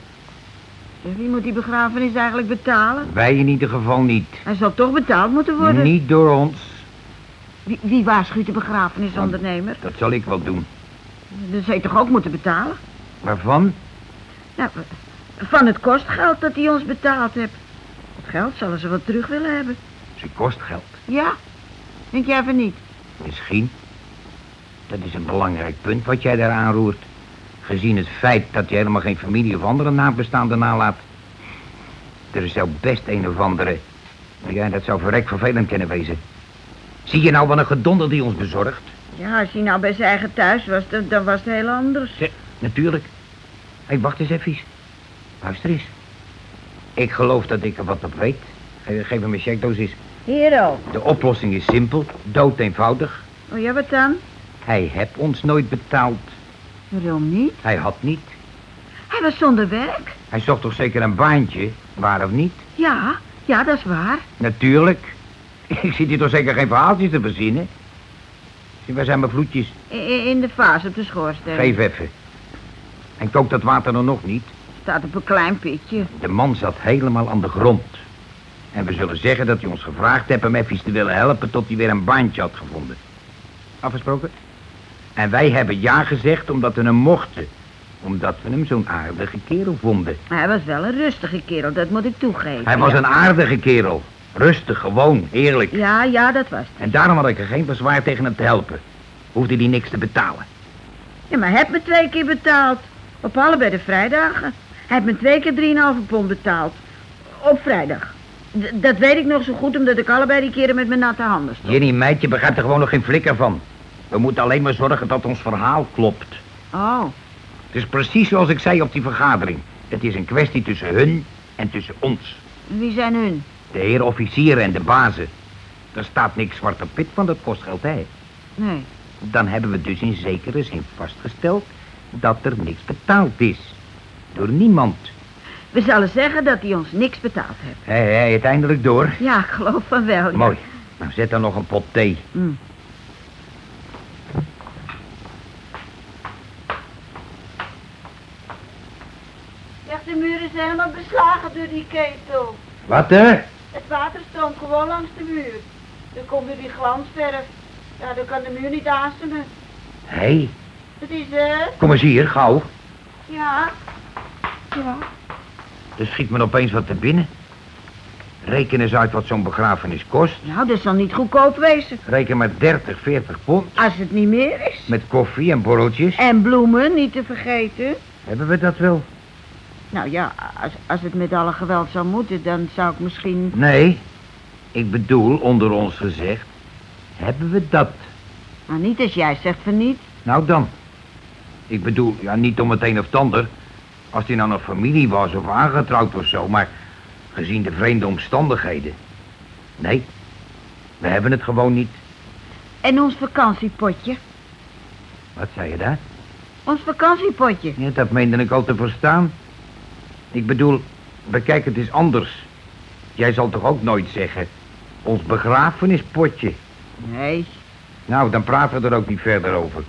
Wie moet die begrafenis eigenlijk betalen? Wij in ieder geval niet. Hij zal toch betaald moeten worden? Niet door ons. Wie, wie waarschuwt de begrafenisondernemer? Dat zal ik wel doen. Dat zou je toch ook moeten betalen? Waarvan? Nou, van het kostgeld dat hij ons betaald heeft. Het geld zullen ze wel terug willen hebben. Ze kost geld. Ja, denk jij van niet? Misschien. Dat is een belangrijk punt wat jij daar aanroert. Gezien het feit dat je helemaal geen familie of andere nabestaanden nalaat. Er zou best een of andere... Ja, dat zou verrek vervelend kunnen wezen. Zie je nou wat een gedonder die ons bezorgt? Ja, als hij nou bij zijn eigen thuis was, dan, dan was het heel anders. Natuurlijk. Hé, wacht eens even. Luister eens. Ik geloof dat ik er wat op weet. Ge- Geef hem een checkdosis. Hier ook. De oplossing is simpel, dood eenvoudig. Oh ja, wat dan? Hij heeft ons nooit betaald. Waarom niet? Hij had niet. Hij was zonder werk. Hij zocht toch zeker een baantje, waar of niet? Ja, ja, dat is waar. Natuurlijk. Ik zit hier toch zeker geen verhaaltjes te verzinnen? Zie, waar zijn mijn vloedjes? I- in de vaas op de schoorsteen. Geef even. En kookt dat water dan nog niet? Staat op een klein pitje. De man zat helemaal aan de grond. En we zullen zeggen dat hij ons gevraagd heeft hem even te willen helpen tot hij weer een baantje had gevonden. Afgesproken? En wij hebben ja gezegd omdat we hem mochten. Omdat we hem zo'n aardige kerel vonden. Hij was wel een rustige kerel, dat moet ik toegeven. Hij was ja. een aardige kerel. Rustig, gewoon, eerlijk. Ja, ja, dat was het. En daarom had ik er geen bezwaar tegen hem te helpen. Hoefde hij niks te betalen. Ja, maar hij heeft me twee keer betaald. Op allebei de vrijdagen. Hij heeft me twee keer 3,5 pond betaald. Op vrijdag. D- dat weet ik nog zo goed, omdat ik allebei die keren met mijn natte handen stond. Jenny, meidje, begrijpt er gewoon nog geen flikker van. We moeten alleen maar zorgen dat ons verhaal klopt. Oh, Het is precies zoals ik zei op die vergadering. Het is een kwestie tussen hun en tussen ons. wie zijn hun? De heer officieren en de bazen. Er staat niks zwart op wit van dat kostgeld, hè? Nee. Dan hebben we dus in zekere zin vastgesteld dat er niks betaald is. Door niemand. We zullen zeggen dat hij ons niks betaald heeft. Hé, hé, uiteindelijk door. Ja, ik geloof van wel. ja. Mooi. Nou, zet dan nog een pot thee. Mm. Zeg, de muur is helemaal beslagen door die ketel. Wat, hè? Het water stroomt gewoon langs de muur. Dan komt er die glansverf. Ja, dan kan de muur niet asemen. Hé, Het is, eh, kom eens hier, gauw. ja. Ja. Er schiet me opeens wat te binnen. Reken eens uit wat zo'n begrafenis kost. Nou, dat zal niet goedkoop wezen. Reken maar 30, 40 pond. Als het niet meer is. Met koffie en borreltjes. En bloemen, niet te vergeten. Hebben we dat wel? Nou ja, als, als het met alle geweld zou moeten, dan zou ik misschien... Nee. Ik bedoel, onder ons gezegd, hebben we dat? Maar niet als jij zegt van niet. Nou dan. Ik bedoel, ja, niet om het een of het ander. Als hij nou nog familie was of aangetrouwd of zo, maar gezien de vreemde omstandigheden. Nee, we hebben het gewoon niet. En ons vakantiepotje. Wat zei je daar? Ons vakantiepotje. Ja, dat meende ik al te verstaan. Ik bedoel, bekijk het eens anders. Jij zal toch ook nooit zeggen, ons begrafenispotje. Nee. Nou, dan praten we er ook niet verder over.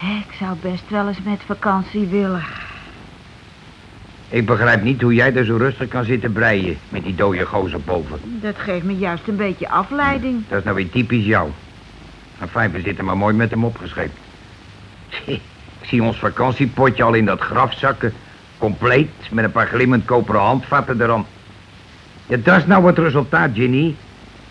Ik zou best wel eens met vakantie willen. Ik begrijp niet hoe jij er zo rustig kan zitten breien met die dode gozer boven. Dat geeft me juist een beetje afleiding. Dat is nou weer typisch jou. Enfin, we zitten maar mooi met hem opgescheept. Ik zie ons vakantiepotje al in dat graf zakken. Compleet, met een paar glimmend koperen handvatten eraan. Ja, dat is nou het resultaat, Ginny.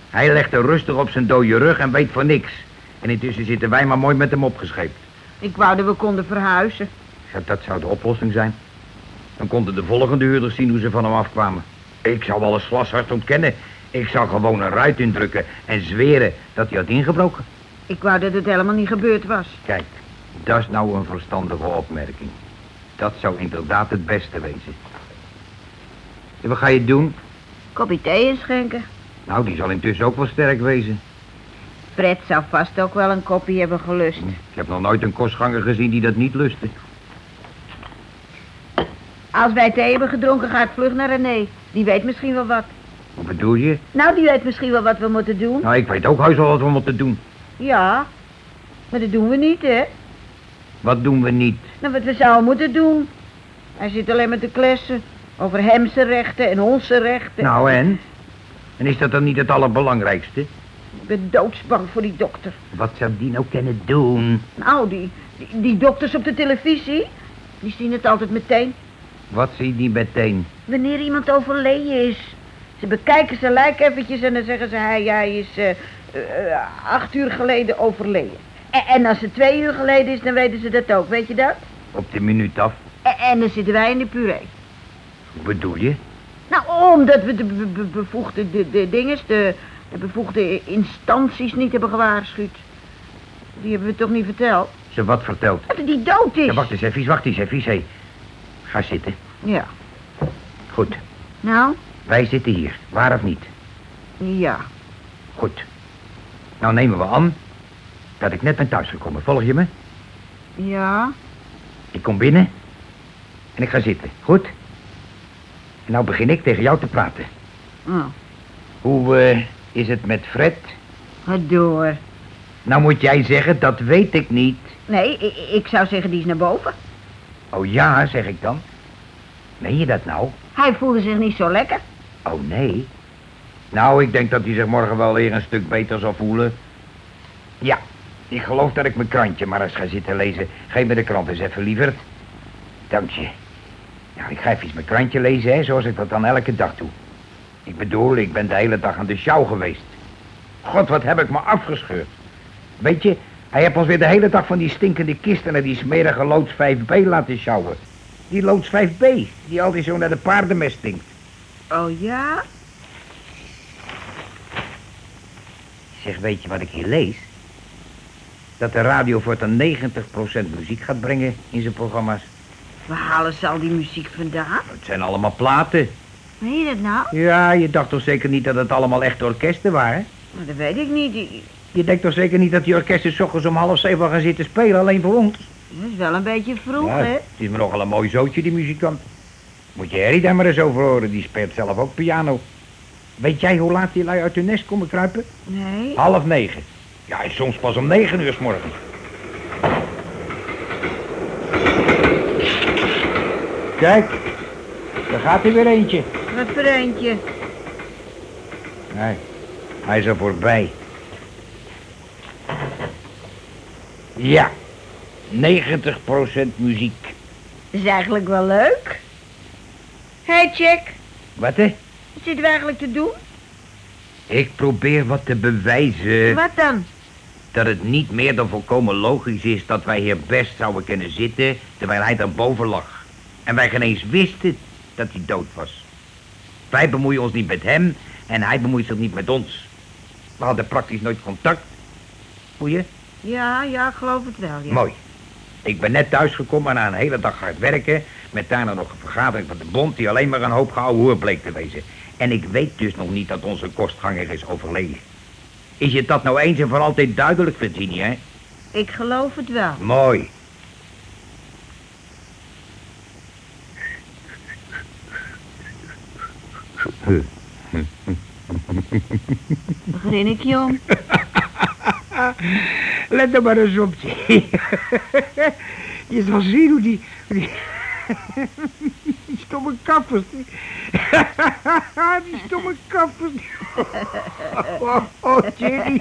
Hij legt er rustig op zijn dode rug en weet van niks. En intussen zitten wij maar mooi met hem opgescheept. Ik wou dat we konden verhuizen. Ja, dat zou de oplossing zijn. Dan konden de volgende huurders zien hoe ze van hem afkwamen. Ik zou alles glashard ontkennen. Ik zou gewoon een ruit indrukken en zweren dat hij had ingebroken. Ik wou dat het helemaal niet gebeurd was. Kijk, dat is nou een verstandige opmerking. Dat zou inderdaad het beste wezen. En wat ga je doen? Kopje thee inschenken. Nou, die zal intussen ook wel sterk wezen. Fred zou vast ook wel een kopje hebben gelust. Ik heb nog nooit een kostganger gezien die dat niet lustte. Als wij thee hebben gedronken, ga ik vlug naar René. Die weet misschien wel wat. Wat bedoel je? Nou, die weet misschien wel wat we moeten doen. Nou, ik weet ook heus wel wat we moeten doen. Ja, maar dat doen we niet, hè? Wat doen we niet? Nou, wat we zouden moeten doen. Hij zit alleen maar te klessen. Over hem zijn rechten en onze rechten. Nou, en? En is dat dan niet het allerbelangrijkste? Ik ben doodsbang voor die dokter. Wat zou die nou kunnen doen? Nou, die, die, die dokters op de televisie, die zien het altijd meteen. Wat zie die meteen? Wanneer iemand overleden is. Ze bekijken zijn lijk eventjes en dan zeggen ze... hij, hij is eh, eh, acht uur geleden overleden. En, en als het twee uur geleden is, dan weten ze dat ook. Weet je dat? Op de minuut af. En, en dan zitten wij in de puree. Hoe bedoel je? Nou, omdat we de be- be- bevoegde de, de dinges, de, de bevoegde instanties niet hebben gewaarschuwd. Die hebben we toch niet verteld? Ze wat verteld? Dat hij dood is. Ja, wacht eens even, wacht eens even. Hé. Ga zitten. Ja. Goed. Nou? Wij zitten hier, waar of niet? Ja. Goed. Nou nemen we aan dat ik net ben thuisgekomen. Volg je me? Ja. Ik kom binnen en ik ga zitten. Goed? En nou begin ik tegen jou te praten. Oh, Hoe eh, is het met Fred? ga door. Nou moet jij zeggen, dat weet ik niet. Nee, ik, ik zou zeggen die is naar boven. Oh ja, zeg ik dan. Meen je dat nou? Hij voelde zich niet zo lekker. Oh nee. Nou, ik denk dat hij zich morgen wel weer een stuk beter zal voelen. Ja, ik geloof dat ik mijn krantje maar eens ga zitten lezen. Geef me de krant eens even, liever. Dank je. Nou, ik ga even mijn krantje lezen, hè, zoals ik dat dan elke dag doe. Ik bedoel, ik ben de hele dag aan de sjouw geweest. God, wat heb ik me afgescheurd. Weet je, hij heeft ons weer de hele dag van die stinkende kisten naar die smerige loods 5B laten sjouwen. Die loods 5B, die altijd zo naar de paardenmest stinkt. Oh ja? Zeg, weet je wat ik hier lees? Dat de radio voortaan 90% muziek gaat brengen in zijn programma's. Waar halen ze al die muziek vandaan? Het zijn allemaal platen. Weet je dat nou? Ja, je dacht toch zeker niet dat het allemaal echte orkesten waren? Maar dat weet ik niet. Je denkt toch zeker niet dat die orkesten s ochtends om half zeven gaan zitten spelen, alleen voor ons? Dat is wel een beetje vroeg, Ja, hè? het is me nogal een mooi zootje, die muzikant. Moet je Harry daar maar eens over horen, die speelt zelf ook piano. Weet jij hoe laat die lui uit hun nest komen kruipen? Nee. Half negen. Ja, en soms pas om negen uur s morgens. Kijk, daar gaat er weer eentje. Wat voor eentje? Nee, hij is er voorbij. Ja, 90% muziek. Dat is eigenlijk wel leuk. Hé, hey, Jack. Wat hè? zitten we eigenlijk te doen? Ik probeer wat te bewijzen Wat dan? Dat het niet meer dan volkomen logisch is dat wij hier best zouden kunnen zitten terwijl hij daarboven lag. En wij geen eens wisten dat hij dood was. Wij bemoeien ons niet met hem en hij bemoeit zich niet met ons. We hadden praktisch nooit contact. Voel je? Ja, ja, geloof het wel, ja. Mooi. Ik ben net thuisgekomen na een hele dag hard werken... met daarna nog een vergadering van de bond... die alleen maar een hoop geouwe hoer bleek te wezen. En ik weet dus nog niet dat onze kostganger is overleden. Is je dat nou eens en voor altijd duidelijk, Virginia? hè? Ik geloof het wel. Mooi. Grin ik om? Let er maar eens op. Je zal zien hoe die... stomme kaffers... Die, die stomme kaffers... Oh, oh, Jerry.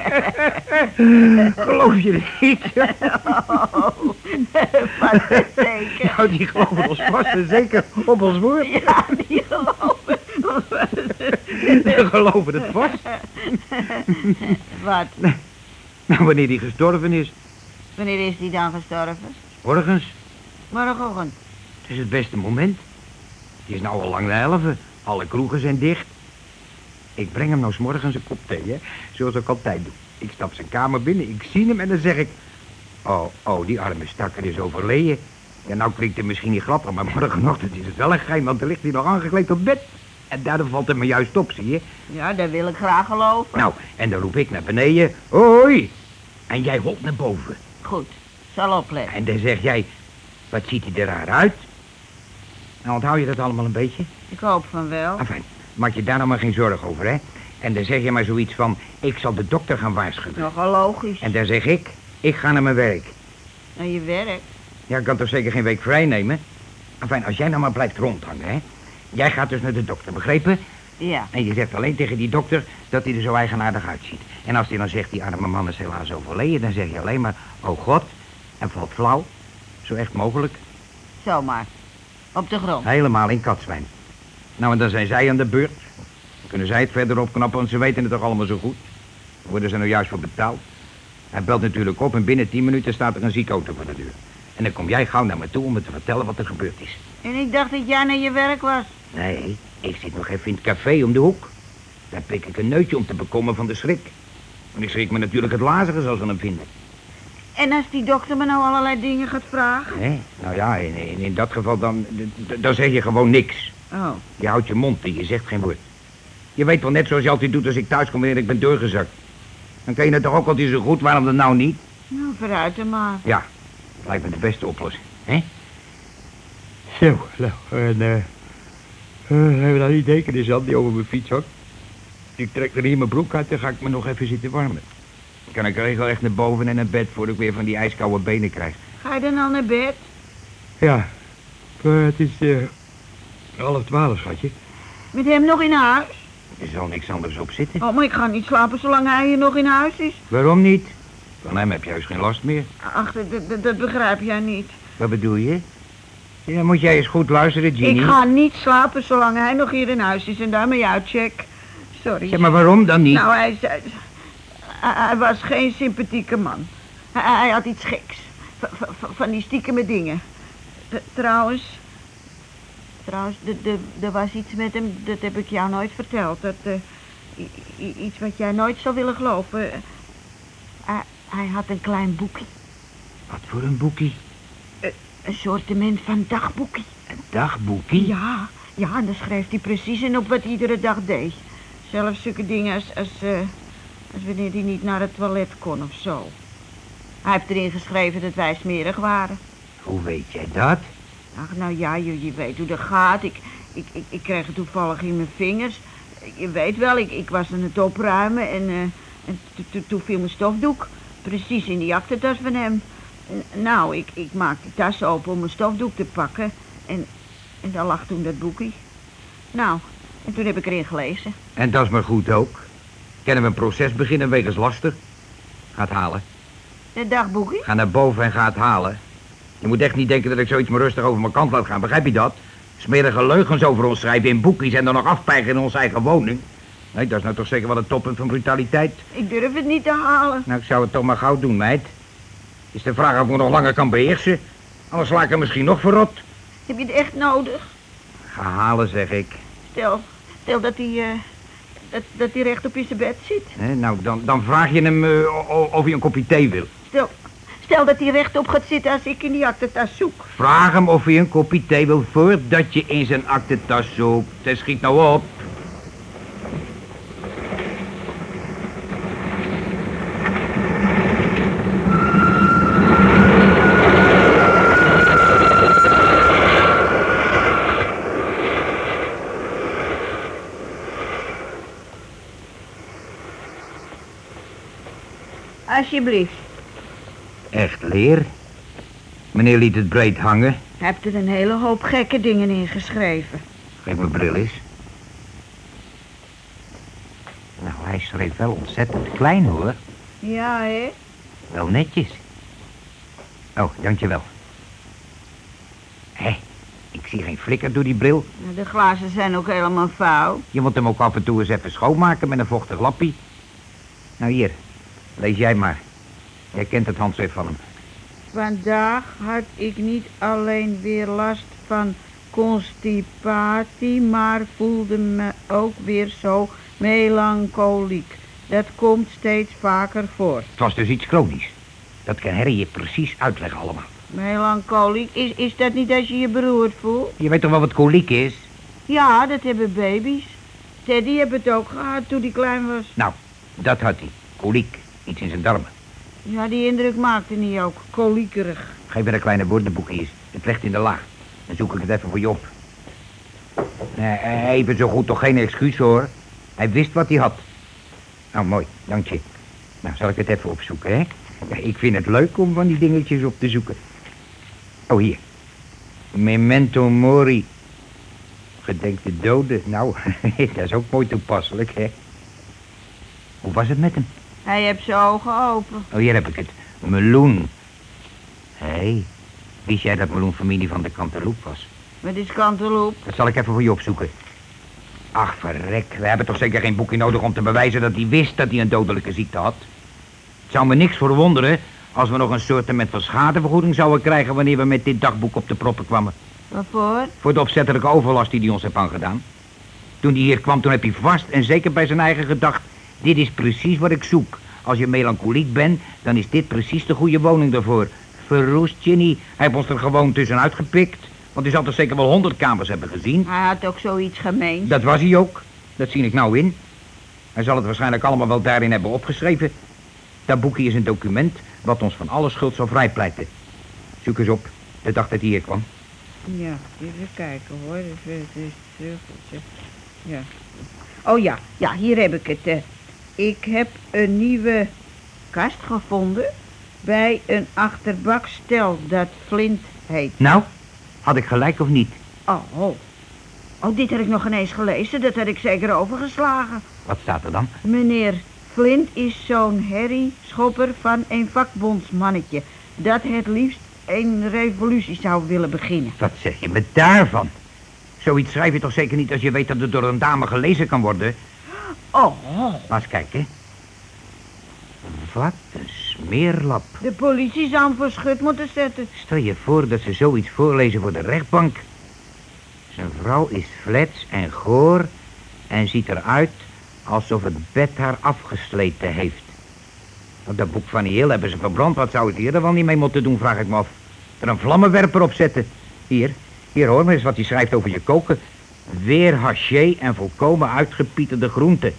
Geloof je niet? Vast en zeker. Nou, die geloven ons vast en zeker op ons woord. Ja, die geloven. Die geloven het vast. Wat? Nou, wanneer die gestorven is. Wanneer is die dan gestorven? Morgens. Morgenochtend. Het is het beste moment. Het is nou al lang de elfen. Alle kroegen zijn dicht. Ik breng hem nou 's morgens een kop thee, hè. Zoals ik altijd doe. Ik stap zijn kamer binnen, ik zie hem en dan zeg ik... Oh, oh, die arme stakker is overleden. Ja, nou klinkt het misschien niet grappig, maar morgenochtend is het wel een geheim, want dan ligt hij nog aangekleed op bed. En daardoor valt het me juist op, zie je. Ja, dat wil ik graag geloven. Nou, en dan roep ik naar beneden, hoi! En jij holt naar boven. Goed, zal opletten. En dan zeg jij, wat ziet hij er raar uit? Nou, onthoud je dat allemaal een beetje? Ik hoop van wel. Enfin, maak je daar nou maar geen zorgen over, hè? En dan zeg je maar zoiets van, ik zal de dokter gaan waarschuwen. Nogal logisch. En dan zeg ik, ik ga naar mijn werk. Naar je werk. Ja, ik kan toch zeker geen week vrij nemen? Enfin, als jij nou maar blijft rondhangen, hè? Jij gaat dus naar de dokter, begrepen? Ja. En je zegt alleen tegen die dokter dat hij er zo eigenaardig uitziet. En als hij dan zegt, die arme man is helaas overleden... dan zeg je alleen maar, oh god, en valt flauw. Zo echt mogelijk. Zomaar. Op de grond. Helemaal in katzwijn. Nou, en dan zijn zij aan de beurt. Dan kunnen zij het verder opknappen, want ze weten het toch allemaal zo goed. Daar worden ze nou juist voor betaald. Hij belt natuurlijk op en binnen tien minuten staat er een zieke auto voor de deur. En dan kom jij gauw naar me toe om me te vertellen wat er gebeurd is. En ik dacht dat jij naar je werk was. Nee, ik zit nog even in het café om de hoek. Daar pik ik een neutje om te bekomen van de schrik. Want ik schrik me natuurlijk het lazige als ze hem vinden. En als die dokter me nou allerlei dingen gaat vragen? Hè? Nou ja, in, in, in dat geval dan, dan zeg je gewoon niks. Oh. Je houdt je mond en je zegt geen woord. Je weet wel net zoals je altijd doet als ik thuis kom wanneer ik ben doorgezakt. Dan kan je het toch ook altijd zo goed, waarom dan nou niet? Nou, vooruit dan maar. Ja, lijkt me de beste oplossing, hè? Zo, nou, en eh... eh, hebben we dan die deken in zand die over mijn fiets hangt? Ik trek er hier mijn broek uit en ga ik me nog even zitten warmen. Kan ik regelrecht naar boven en naar bed voordat ik weer van die ijskoude benen krijg. Ga je dan al naar bed? Ja, eh, het is eh half twaalf, schatje. Met hem nog in huis? Er zal niks anders op zitten. Oh, maar ik ga niet slapen zolang hij hier nog in huis is. Waarom niet? Van hem heb je juist geen last meer. Ach, dat, dat, begrijp jij niet. Wat bedoel je? Ja, moet jij eens goed luisteren, Ginny. Ik ga niet slapen zolang hij nog hier in huis is en daarmee uitcheck. Sorry. Ja, maar waarom dan niet? Nou, hij, zei- hij, was geen sympathieke man. Hij, had iets geks. Van die stiekeme dingen. Trouwens... Trouwens, er was iets met hem, dat heb ik jou nooit verteld. Dat, eh, iets wat jij nooit zou willen geloven. Hij, hij had een klein boekje. Wat voor een boekie? Een soortement van dagboekje. Een dagboekie? Ja, ja, en daar schreef hij precies in op wat hij iedere dag deed. Zelfs zulke dingen als, als, als wanneer hij niet naar het toilet kon of zo. Hij heeft erin geschreven dat wij smerig waren. Hoe weet jij dat? Ach, nou ja, je, je weet hoe dat gaat. Ik, ik, ik, ik kreeg het toevallig in mijn vingers. Je weet wel, ik, ik was aan het opruimen en, eh, en to- to- toen viel mijn stofdoek. Precies in die aktentas van hem. N- nou, ik, ik maakte die tas open om mijn stofdoek te pakken. En, en daar lag toen dat boekje. Nou, en toen heb ik erin gelezen. En dat is maar goed ook. Kunnen we een proces beginnen wegens laster? Ga het halen. Dat dagboekje? Ga naar boven en ga het halen. Je moet echt niet denken dat ik zoiets maar rustig over mijn kant laat gaan. Begrijp je dat? Smerige leugens over ons schrijven in boekjes en dan nog afpijgen in onze eigen woning. Nee, dat is nou toch zeker wel het toppunt van brutaliteit. Ik durf het niet te halen. Nou, ik zou het toch maar gauw doen, meid. Is de vraag of ik me nog langer kan beheersen. Anders sla ik er misschien nog verrot. Heb je het echt nodig? Ga halen, zeg ik. Stel, stel dat hij, eh, dat, dat hij recht op in zijn bed zit. Hè, nou, dan, dan vraag je hem eh, of hij een kopje thee wil. Stel, stel dat hij rechtop gaat zitten als ik in die aktentas zoek. Vraag hem of hij een kopje thee wil voordat je in zijn aktentas zoekt. En schiet nou op. Alsjeblieft. Echt leer. Meneer liet het breed hangen. Hebt er een hele hoop gekke dingen in geschreven. Geef mijn bril eens. Nou, hij schreef wel ontzettend klein, hoor. Ja, hè? Wel netjes. Oh, dankjewel. Hé, ik zie geen flikker door die bril. De glazen zijn ook helemaal fout. Je moet hem ook af en toe eens even schoonmaken met een vochtig lappie. Nou, hier. Lees jij maar. Jij kent het handschrift van hem. Vandaag had ik niet alleen weer last van constipatie, maar voelde me ook weer zo melancholiek. Dat komt steeds vaker voor. Het was dus iets chronisch. Dat kan Harry je precies uitleggen allemaal. Melancholiek, is, is dat niet als je je beroerd voelt? Je weet toch wel wat koliek is? Ja, dat hebben baby's. Teddy heeft het ook gehad toen hij klein was. Nou, dat had hij. Koliek. Iets in zijn darmen. Ja, die indruk maakte niet ook. Koliekerig. Geef me dat kleine woordenboekje eens. Het ligt in de laag. Dan zoek ik het even voor je op. Nee, even zo goed toch geen excuus hoor. Hij wist wat hij had. Nou, mooi, dank je. Nou, zal ik het even opzoeken, hè? Ja, ik vind het leuk om van die dingetjes op te zoeken. Oh, hier. Memento mori. Gedenk de doden. Nou, dat is ook mooi toepasselijk, hè? Hoe was het met hem? Hij heeft zijn ogen open. Oh, hier heb ik het. Meloen. Hé, hey, wist jij dat Meloen familie van de Canteloep was? Met die skanteloep. Dat zal ik even voor je opzoeken. Ach, verrek. We hebben toch zeker geen boekje nodig om te bewijzen dat hij wist dat hij een dodelijke ziekte had? Het zou me niks verwonderen als we nog een soort van schadevergoeding zouden krijgen wanneer we met dit dagboek op de proppen kwamen. Waarvoor? Voor de opzettelijke overlast die hij ons heeft aangedaan. Toen hij hier kwam, toen heb hij vast en zeker bij zijn eigen gedacht... dit is precies wat ik zoek. Als je melancholiek bent, dan is dit precies de goede woning daarvoor. Verroest je niet. Hij heeft ons er gewoon tussenuit gepikt. Want hij zal toch zeker wel honderd kamers hebben gezien. Hij had ook zoiets gemeens. Dat was hij ook. Dat zie ik nou in. Hij zal het waarschijnlijk allemaal wel daarin hebben opgeschreven. Dat boekje is een document wat ons van alle schuld zal vrijpleiten. Zoek eens op, de dag dat hij hier kwam. Ja, even kijken hoor. Ja. Oh ja, ja, hier heb ik het. Ik heb een nieuwe kast gevonden bij een achterbaksstel dat Flint heet. Nou, had ik gelijk of niet? Oh, oh. Oh, dit had ik nog ineens gelezen. Dat had ik zeker overgeslagen. Wat staat er dan? Meneer Flint is zo'n herrieschopper van een vakbondsmannetje... dat het liefst een revolutie zou willen beginnen. Wat zeg je me daarvan? Zoiets schrijf je toch zeker niet als je weet dat het door een dame gelezen kan worden? Oh, Laat eens kijken. Wat een smeerlap. de politie zou hem voor schut moeten zetten. Stel je voor dat ze zoiets voorlezen voor de rechtbank. Zijn vrouw is flets en goor en ziet eruit alsof het bed haar afgesleten heeft. Op dat boek van Heel hebben ze verbrand. Wat zou het hier er wel niet mee moeten doen, vraag ik me af. Er een vlammenwerper op zetten. Hier, hier hoor maar eens wat hij schrijft over je koken. Weer haché en volkomen uitgepieterde groenten.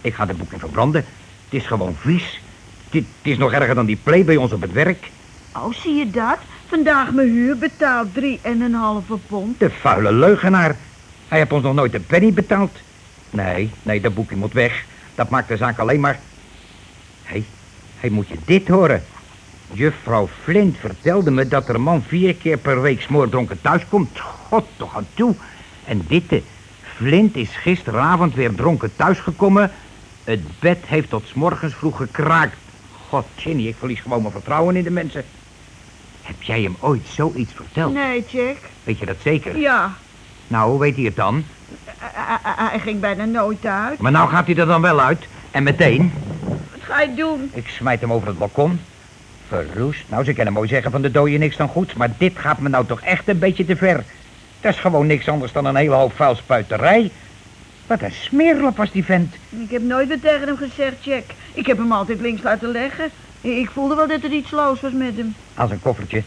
Ik ga dat boek in verbranden. Het is gewoon vies. Dit het is nog erger dan die play bij ons op het werk. Oh, zie je dat? Vandaag mijn huur betaalt drie en een halve pond. De vuile leugenaar. Hij heeft ons nog nooit een penny betaald. Nee, nee, dat boekje moet weg. Dat maakt de zaak alleen maar... Hé, hey, hey, moet je dit horen? Juffrouw Flint vertelde me dat er man vier keer per week smoordronken thuiskomt. God, toch aan toe. En ditte, Flint is gisteravond weer dronken thuisgekomen. Het bed heeft tot 's morgens vroeg gekraakt. God, Ginny, ik verlies gewoon mijn vertrouwen in de mensen. Heb jij hem ooit zoiets verteld? Nee, Jack. Weet je dat zeker? Ja, Nou, hoe weet hij het dan? Hij ging bijna nooit uit. Maar nou gaat hij er dan wel uit. En meteen. Wat ga je doen? Ik smijt hem over het balkon. Verroest. Nou, ze kunnen mooi zeggen van de dode niks dan goed. Maar dit gaat me nou toch echt een beetje te ver. Dat is gewoon niks anders dan een hele hoop vuilspuiterij. Wat een smeerlap was die vent. Ik heb nooit wat tegen hem gezegd, Jack. Ik heb hem altijd links laten leggen. Ik voelde wel dat er iets los was met hem. Als een koffertje.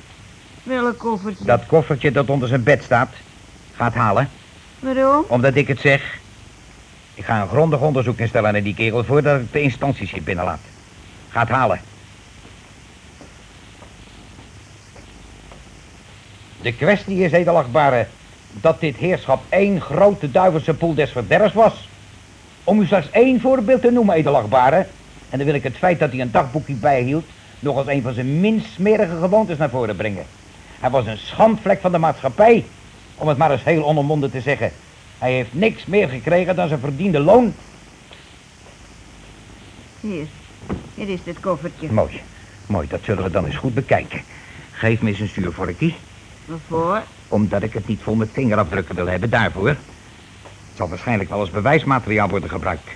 Welk koffertje? Dat koffertje dat onder zijn bed staat. Gaat halen. Waarom? Omdat ik het zeg. Ik ga een grondig onderzoek instellen naar die kerel voordat ik de instanties hier binnenlaat. Gaat halen. De kwestie is, edelachtbare, dat dit heerschap één grote duivelse poel des verderfs was. Om u slechts één voorbeeld te noemen, edelachtbare, en dan wil ik het feit dat hij een dagboekje bijhield, nog als een van zijn minst smerige gewoontes naar voren brengen. Hij was een schandvlek van de maatschappij, om het maar eens heel onomwonden te zeggen. Hij heeft niks meer gekregen dan zijn verdiende loon. Hier. Hier is dit koffertje. Mooi, mooi, dat zullen we dan eens goed bekijken. Geef me eens een zuurvorkje, Waarvoor? Omdat ik het niet vol met vingerafdrukken wil hebben, daarvoor. Het zal waarschijnlijk wel als bewijsmateriaal worden gebruikt.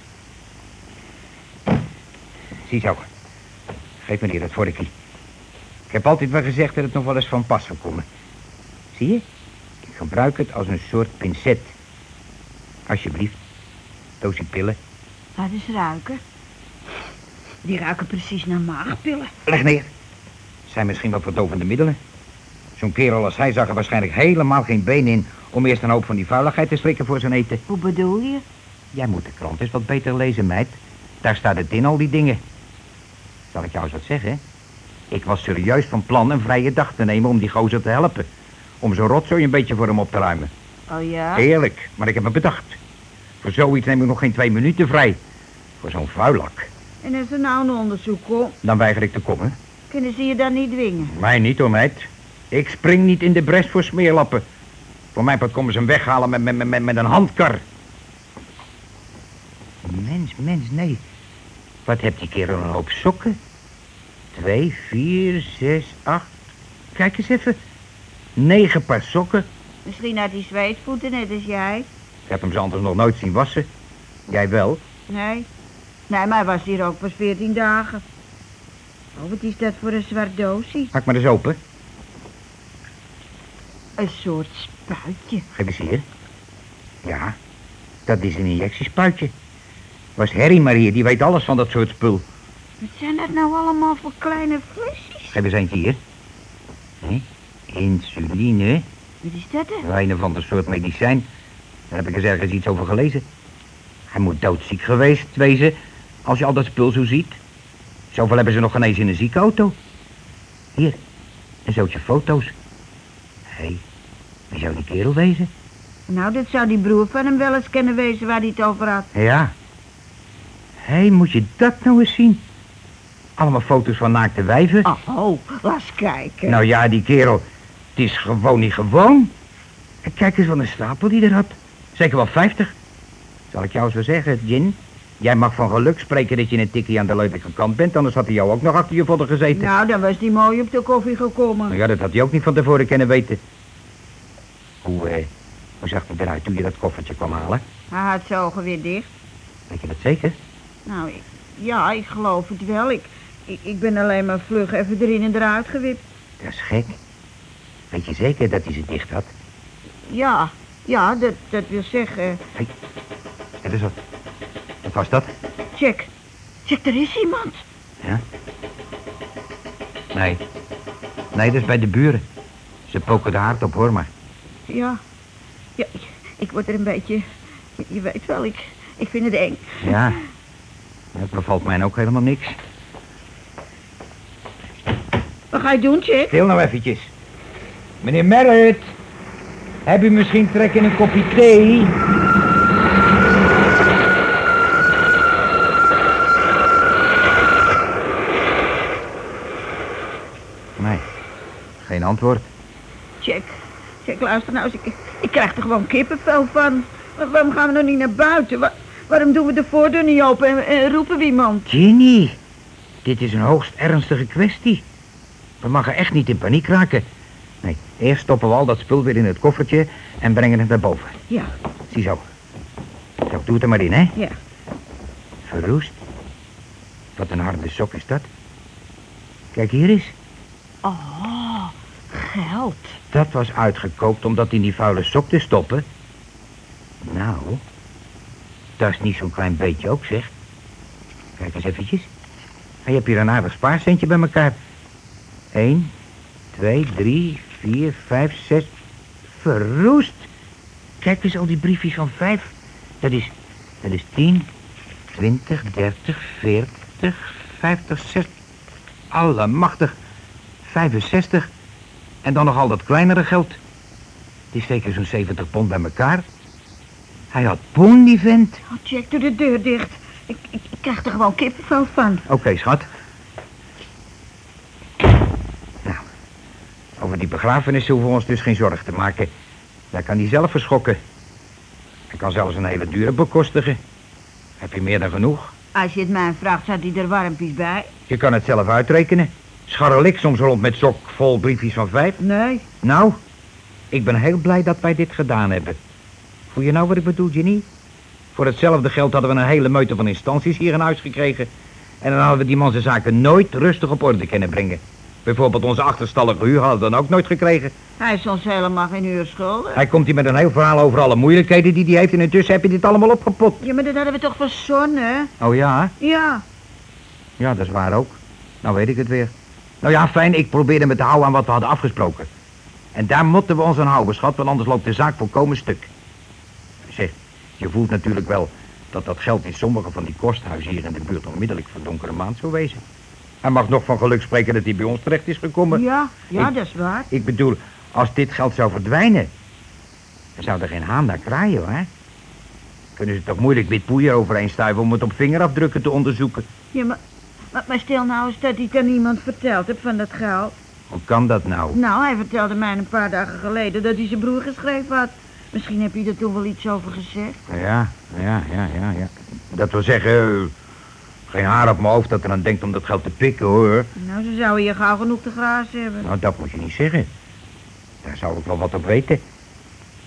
Ziezo, geef me hier dat vorkje. Ik heb altijd wel gezegd dat het nog wel eens van pas zou komen. Zie je? Ik gebruik het als een soort pincet. Alsjeblieft, doosje pillen. Laat eens ruiken. Die ruiken precies naar maagpillen. Leg neer. Zijn misschien wel verdovende middelen. Zo'n kerel als hij zag er waarschijnlijk helemaal geen been in... om eerst een hoop van die vuiligheid te strikken voor zijn eten. Hoe bedoel je? Jij moet de krant eens wat beter lezen, meid. Daar staat het in, al die dingen. Zal ik jou eens wat zeggen? Ik was serieus van plan een vrije dag te nemen om die gozer te helpen. Om zo'n rotzooi een beetje voor hem op te ruimen. Oh ja? Eerlijk, maar ik heb me bedacht. Voor zoiets neem ik nog geen twee minuten vrij. Voor zo'n vuilak. En als er nou een onderzoek komt, Dan weiger ik te komen. kunnen ze je dan niet dwingen? Mij niet hoor, meid. Ik spring niet in de bres voor smeerlappen. Voor mijn part komen ze hem weghalen met, met, met, met een handkar. Mens, mens, nee. Wat hebt die kerel een hoop sokken? Twee, vier, zes, acht. Kijk eens even. Negen paar sokken. Misschien had hij zweetvoeten net als jij. Ik heb hem ze anders nog nooit zien wassen. Jij wel? Nee. Nee, maar hij was hier ook pas 14 dagen. Oh, wat is dat voor een zwart doosje? Maak maar eens open. Een soort spuitje. Geef eens hier. Ja, dat is een injectiespuitje. Was Harry maar hier, die weet alles van dat soort spul. Wat zijn dat nou allemaal voor kleine flesjes? Geef eens eentje hier. Hé, Insuline. Wat is dat? Wel Een of ander soort medicijn. Daar heb ik eens ergens iets over gelezen. Hij moet doodziek geweest wezen, als je al dat spul zo ziet. Zoveel hebben ze nog geen eens in een ziekenauto. Hier, een zootje foto's. Hé, hey, wie zou die kerel wezen? Nou, dat zou die broer van hem wel eens kunnen wezen waar hij het over had. Ja. Hé, hey, moet je dat nou eens zien? Allemaal foto's van naakte wijven. Oh, oh laat eens kijken. Nou ja, die kerel, het is gewoon niet gewoon. En kijk eens wat een stapel die er had. Zeker wel vijftig. Zal ik jou eens wel zeggen, Jin? Jij mag van geluk spreken dat je een tikkie aan de leuke kant bent, anders had hij jou ook nog achter je vodden gezeten. Nou, dan was die mooi op de koffie gekomen. Nou ja, dat had hij ook niet van tevoren kunnen weten. Hoe, eh, hoe zag het eruit toen je dat koffertje kwam halen? Hij had zijn ogen weer dicht. Weet je dat zeker? Nou, ik- ja, ik geloof het wel. Ik, ik, ik ben alleen maar vlug even erin en eruit gewipt. Dat is gek. Weet je zeker dat hij ze dicht had? Ja, ja, dat, dat wil zeggen... Hé, dat is wat. Wat was dat? Check. Check, er is iemand. Ja? Nee. Nee, dat is bij de buren. Ze poken de haard op, hoor maar. Ja. Ja, ik- ik word er een beetje... Je, je weet wel, ik, ik vind het eng. Ja. Dat bevalt mij ook helemaal niks. Wat ga je doen, Check? Stil nou eventjes. Meneer Merritt. Heb u misschien trek in een kopje thee? Geen antwoord. Check. Check, luister nou eens. Ik, ik krijg er gewoon kippenvel van. Wa- Waarom gaan we nou niet naar buiten? Wa- waarom doen we de voordeur niet open en, en roepen we iemand? Ginny, dit is een hoogst ernstige kwestie. We mogen echt niet in paniek raken. Nee, eerst stoppen we al dat spul weer in het koffertje en brengen het naar boven. Ja, Ziezo. Zo, doe het er maar in, hè? ja. Verroest. Wat een harde sok is dat. Kijk hier eens. Oh, Dat was uitgekookt om dat in die vuile sok te stoppen. Nou, dat is niet zo'n klein beetje ook, zeg. Kijk eens eventjes. Je hebt hier een aardig spaarcentje bij elkaar. Eén, twee, drie, vier, vijf, zes. Verroest. Kijk eens al die briefjes van vijf. Dat is, dat is tien, twintig, dertig, veertig, vijftig, zestig. Allemachtig. 65. En dan nog al dat kleinere geld. Die steken zo'n 70 pond bij elkaar. Hij had poen, die vent. Oh, Jack, doe de deur dicht. Ik, ik, ik krijg er gewoon kippenvel van. Oké, schat. Nou, over die begrafenis hoeven we ons dus geen zorgen te maken. Daar kan hij zelf verschokken. Hij kan zelfs een hele dure bekostigen. Heb je meer dan genoeg? Als je het mij vraagt, zat hij er warmpies bij? Je kan het zelf uitrekenen. Scharrel ik soms rond met sok vol briefjes van vijf. Nee. Nou, ik ben heel blij dat wij dit gedaan hebben. Voel je nou wat ik bedoel, Jenny? Voor hetzelfde geld hadden we een hele meute van instanties hier in huis gekregen. En dan hadden we die man zijn zaken nooit rustig op orde kunnen brengen. Bijvoorbeeld onze achterstallige huur hadden we dan ook nooit gekregen. Hij is ons helemaal geen uur schuldig. Hij komt hier met een heel verhaal over alle moeilijkheden die hij heeft... en intussen heb je dit allemaal opgepot. Ja, maar dat hadden we toch verzonnen? Oh ja? Ja. Ja, dat is waar ook. Nou weet ik het weer. Nou ja, fijn, ik probeerde me te houden aan wat we hadden afgesproken. En daar moeten we ons aan houden, schat, want anders loopt de zaak volkomen stuk. Zeg, je voelt natuurlijk wel dat dat geld in sommige van die kosthuizen hier in de buurt onmiddellijk voor donkere maand zou wezen. Hij mag nog van geluk spreken dat hij bij ons terecht is gekomen. Ja, ja, Ik- dat is waar. Ik bedoel, als dit geld zou verdwijnen, dan zou er geen haan naar kraaien, hoor. Kunnen ze toch moeilijk wit poeier overheen stuiven om het op vingerafdrukken te onderzoeken? Ja, maar, maar, maar stel nou eens dat hij het aan iemand verteld hebt van dat geld. Hoe kan dat nou? Nou, hij vertelde mij een paar dagen geleden dat hij zijn broer geschreven had. Misschien heb je er toen wel iets over gezegd. Ja, ja, ja, ja, ja. Dat wil zeggen, geen haar op mijn hoofd dat er aan denkt om dat geld te pikken, hoor. Nou, ze zouden hier gauw genoeg te grazen hebben. Nou, dat moet je niet zeggen. Daar zou ik wel wat op weten.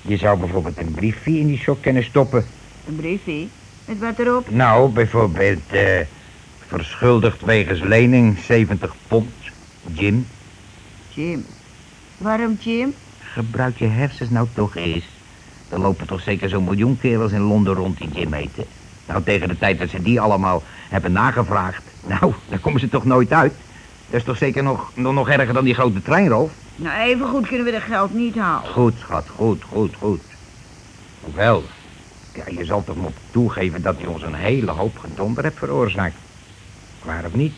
Je zou bijvoorbeeld een briefje in die sok kunnen stoppen. Een briefje. Met wat erop? Nou, bijvoorbeeld, eh, verschuldigd wegens lening 70 pond. Jim, Jim. Waarom Jim? gebruik je hersens nou toch eens. Er lopen toch zeker zo'n miljoen kerels in Londen rond die Jim heten. Nou, tegen de tijd dat ze die allemaal hebben nagevraagd... Nou, daar komen ze toch nooit uit. Dat is toch zeker nog, nog, nog erger dan die grote treinroof? Nou, even goed kunnen we dat geld niet halen. Goed, schat, goed, goed, goed. Wel, ja, je zal toch nog toegeven dat hij ons een hele hoop gedonder hebt veroorzaakt. Waar of niet?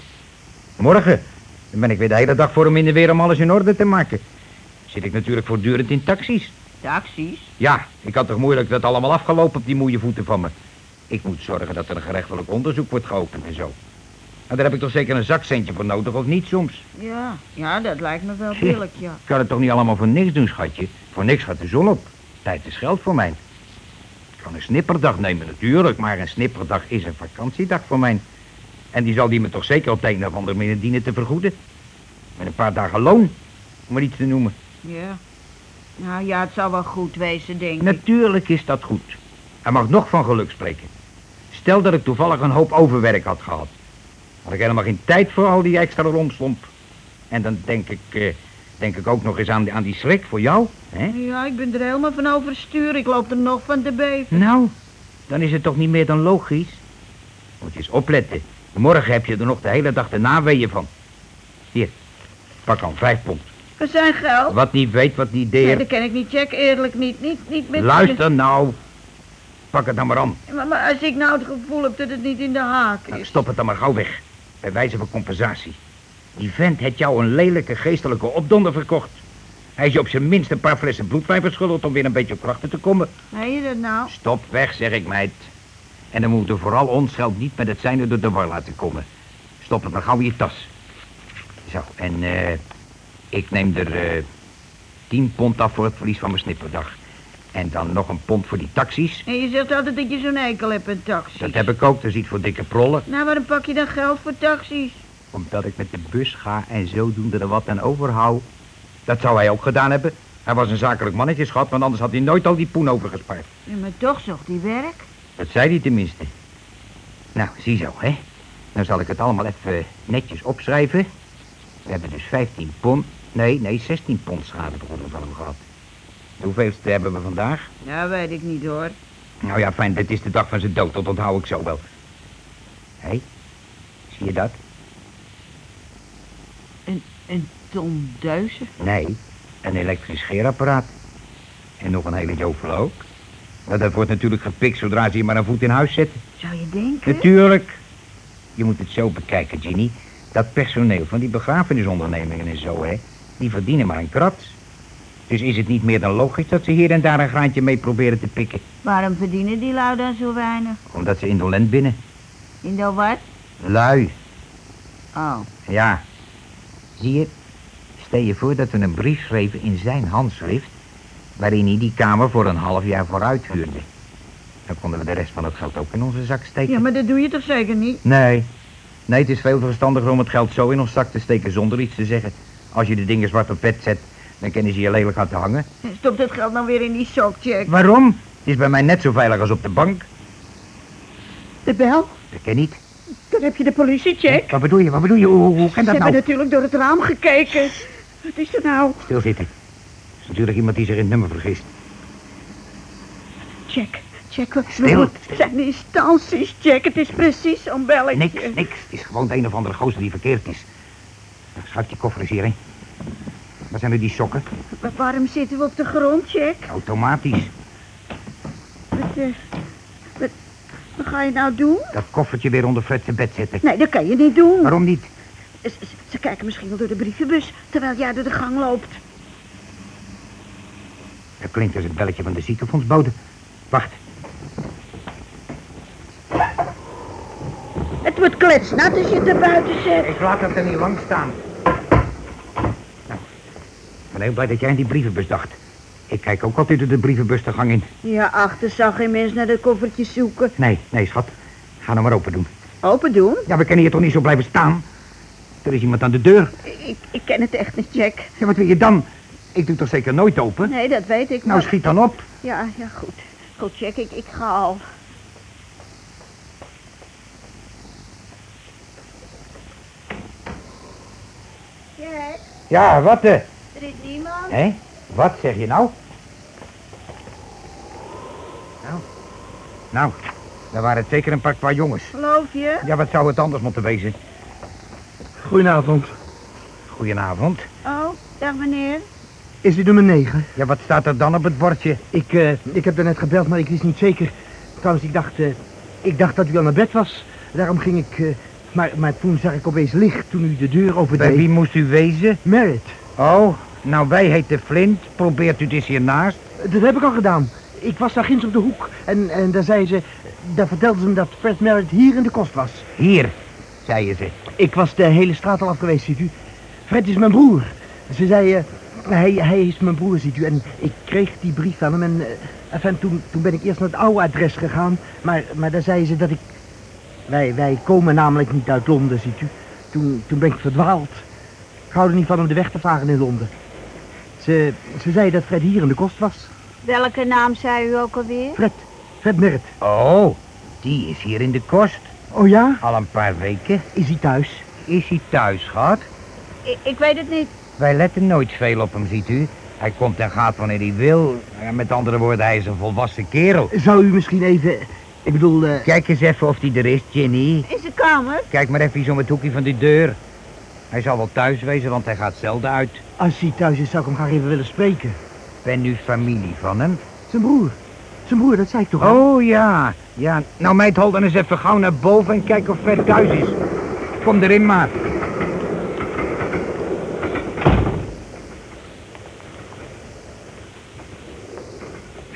Morgen, ben ik weer de hele dag voor hem in de weer om alles in orde te maken. Zit ik natuurlijk voortdurend in taxis. Taxis? Ja, ik had toch moeilijk dat allemaal afgelopen op die moeie voeten van me. Ik moet zorgen dat er een gerechtelijk onderzoek wordt geopend en zo. En daar heb ik toch zeker een zakcentje voor nodig, of niet soms? Ja, ja, dat lijkt me wel billig, ja. Ik kan het toch niet allemaal voor niks doen, schatje? Voor niks gaat de zon op. Tijd is geld voor mij. Ik kan een snipperdag nemen natuurlijk, maar een snipperdag is een vakantiedag voor mij. En die zal die me toch zeker op de een of andere manier dienen te vergoeden. Met een paar dagen loon, om maar iets te noemen. Ja. Nou ja, het zou wel goed wezen, denk ik. Natuurlijk is dat goed. Hij mag nog van geluk spreken. Stel dat ik toevallig een hoop overwerk had gehad. Had ik helemaal geen tijd voor al die extra romslomp. En dan denk ik, eh, denk ik ook nog eens aan, die- aan die schrik voor jou. Hè? Ja, ik ben er helemaal van overstuur. Ik loop er nog van te beven. Nou, dan is het toch niet meer dan logisch? Moet je eens opletten. Morgen heb je er nog de hele dag de naweeën van. Hier, pak al vijf pond. We zijn geld. Wat niet weet, wat niet Nee, deert. dat ken ik niet, Jack. Eerlijk niet. Niet, niet met... Luister nou. Pak het dan maar aan. Maar, maar als ik nou het gevoel heb dat het niet in de haak Nou, is. stop het dan maar gauw weg. Bij wijze van compensatie. Die vent heeft jou een lelijke geestelijke opdonder verkocht. Hij is je op zijn minst een paar flessen bloedwijn verschuldigd om weer een beetje op krachten te komen. Meen je dat nou? Stop weg, zeg ik meid. En dan moeten we vooral ons geld niet met het zijne door de war laten komen. Stop het maar gauw in je tas. Zo, en eh, ik neem er eh 10 pond af voor het verlies van mijn snipperdag. En dan nog een pond voor die taxis. En je zegt altijd dat je zo'n ekel hebt aan taxis. Dat heb ik ook, dat is iets voor dikke prollen. Nou, waarom pak je dan geld voor taxis? Omdat ik met de bus ga en zodoende er wat aan overhoud. Dat zou hij ook gedaan hebben. Hij was een zakelijk mannetje, schat, want anders had hij nooit al die poen overgespaard. Ja, maar toch zocht hij werk. Dat zei hij tenminste. Nou, ziezo, hè. Dan zal ik het allemaal even netjes opschrijven. We hebben dus 15 pond... Nee, nee, 16 pond schade van hem gehad. Hoeveelste hebben we vandaag? Ja, weet ik niet hoor. Nou ja, fijn, dit is de dag van zijn dood, dat onthoud ik zo wel. Hé, zie je dat? Een, een ton duizen. Nee, een elektrisch scheerapparaat. En nog een hele jovel ook. Maar dat wordt natuurlijk gepikt zodra ze hier maar een voet in huis zetten. Zou je denken? Natuurlijk. Je moet het zo bekijken, Ginny. Dat personeel van die begrafenisondernemingen en zo, hè, die verdienen maar een krats. Dus is het niet meer dan logisch dat ze hier en daar een graantje mee proberen te pikken? Waarom verdienen die lui dan zo weinig? Omdat ze indolent binnen. In de wat? Lui. Oh. Ja. Zie je, stel je voor dat we een brief schreven in zijn handschrift... waarin hij die kamer voor een half jaar vooruit huurde. Dan konden we de rest van het geld ook in onze zak steken. Ja, maar dat doe je toch zeker niet? Nee. Nee, het is veel verstandiger om het geld zo in ons zak te steken zonder iets te zeggen. Als je de dingen zwart op vet zet, dan kennen ze je lelijk aan te hangen. Stop dat geld nou weer in die sok, Jack. Waarom? Het is bij mij net zo veilig als op de bank. De bel? Dat ken niet. Dan heb je de politie, Jack. Wat bedoel je? Wat bedoel je? Hoe, hoe kan Ze dat hebben nou? natuurlijk door het raam gekeken. Wat is er nou? Stilzitten. Het is natuurlijk iemand die zich in het nummer vergist. Jack, Jack, we Stil. zijn instanties, Jack. Het is precies zo'n belletje. Niks, niks. Het is gewoon de een of andere gozer die verkeerd is. Schuif die koffer eens hierin. Waar zijn nu die sokken? Wa- waarom zitten we op de grond, Jack? Automatisch. Wat, eh, wat, wat ga je nou doen? Dat koffertje weer onder Fred's bed zetten. Nee, dat kan je niet doen. Waarom niet? Ze, ze- ze kijken misschien wel door de brievenbus, terwijl jij door de gang loopt. Dat klinkt als het belletje van de ziekenfondsbode. Wacht. Het wordt kletsnat als je het er buiten zet. Ik laat het er niet lang staan. Nou, ik ben heel blij dat jij aan die brievenbus dacht. Ik kijk ook altijd de brievenbus de gang in. Ja, achter zag geen mens naar de koffertjes zoeken. Nee, nee, schat. Ga nou maar open doen. Open doen? Ja, we kunnen hier toch niet zo blijven staan? Er is iemand aan de deur. Ik, ik ken het echt niet, Jack. Ja, wat wil je dan? Ik doe toch zeker nooit open? Nee, dat weet ik. Nou, maar- schiet dan op. Ja, ja, goed. Goed, Jack, ik, ik ga al. Jack, Ja, wat eh? er is niemand. Hé? Wat zeg je nou? Nou, nou, daar waren het zeker een paar qua jongens. Geloof je? Ja, wat zou het anders moeten wezen? Goedenavond. Goedenavond. Oh, dag meneer. Is dit nummer 9? Ja, wat staat er dan op het bordje? Ik, eh, ik heb daarnet gebeld, maar ik wist niet zeker. Trouwens, ik dacht, eh, ik dacht dat u al naar bed was. Daarom ging ik... eh, maar, maar toen zag ik opeens licht toen u de deur Bij opendeed. wie moest u wezen? Merritt. Oh, nou wij heten Flint. Probeert u het eens hiernaast? Dat heb ik al gedaan. Ik was daar ginds op de hoek. En, en daar zei ze... Daar vertelde ze me dat Fred Merritt hier in de kost was. Hier, zeiden ze. Ik was de hele straat al af geweest, ziet u. Fred is mijn broer. Ze zei... hij, hij is mijn broer, ziet u. En ik kreeg die brief van hem. En, eh, enfin, toen, toen ben ik eerst naar het oude adres gegaan. Maar, maar daar zei ze dat ik... Wij, wij komen namelijk niet uit Londen, ziet u. Toen, toen ben ik verdwaald. Ik hou er niet van om de weg te varen in Londen. Ze, ze zei dat Fred hier in de kost was. Welke naam zei u ook alweer? Fred. Fred Merritt. Oh, die is hier in de kost. Oh ja? Al een paar weken. Is hij thuis? Is hij thuis, schat? Ik, ik weet het niet. Wij letten nooit veel op hem, ziet u. Hij komt en gaat wanneer hij wil. Ja, Met andere woorden, hij is een volwassen kerel. Zou u misschien even... Ik bedoel, eh, Kijk eens even of hij er is, Ginny. In zijn kamer? Kijk maar even om het hoekje van die deur. Hij zal wel thuis wezen, want hij gaat zelden uit. als hij thuis is, zou ik hem graag even willen spreken. Ben u familie van hem? Zijn broer. Zijn broer, dat zei ik toch al? Oh ja, ja. Nou meid, hol dan eens even gauw naar boven en kijk of Fred thuis is. Kom erin maar.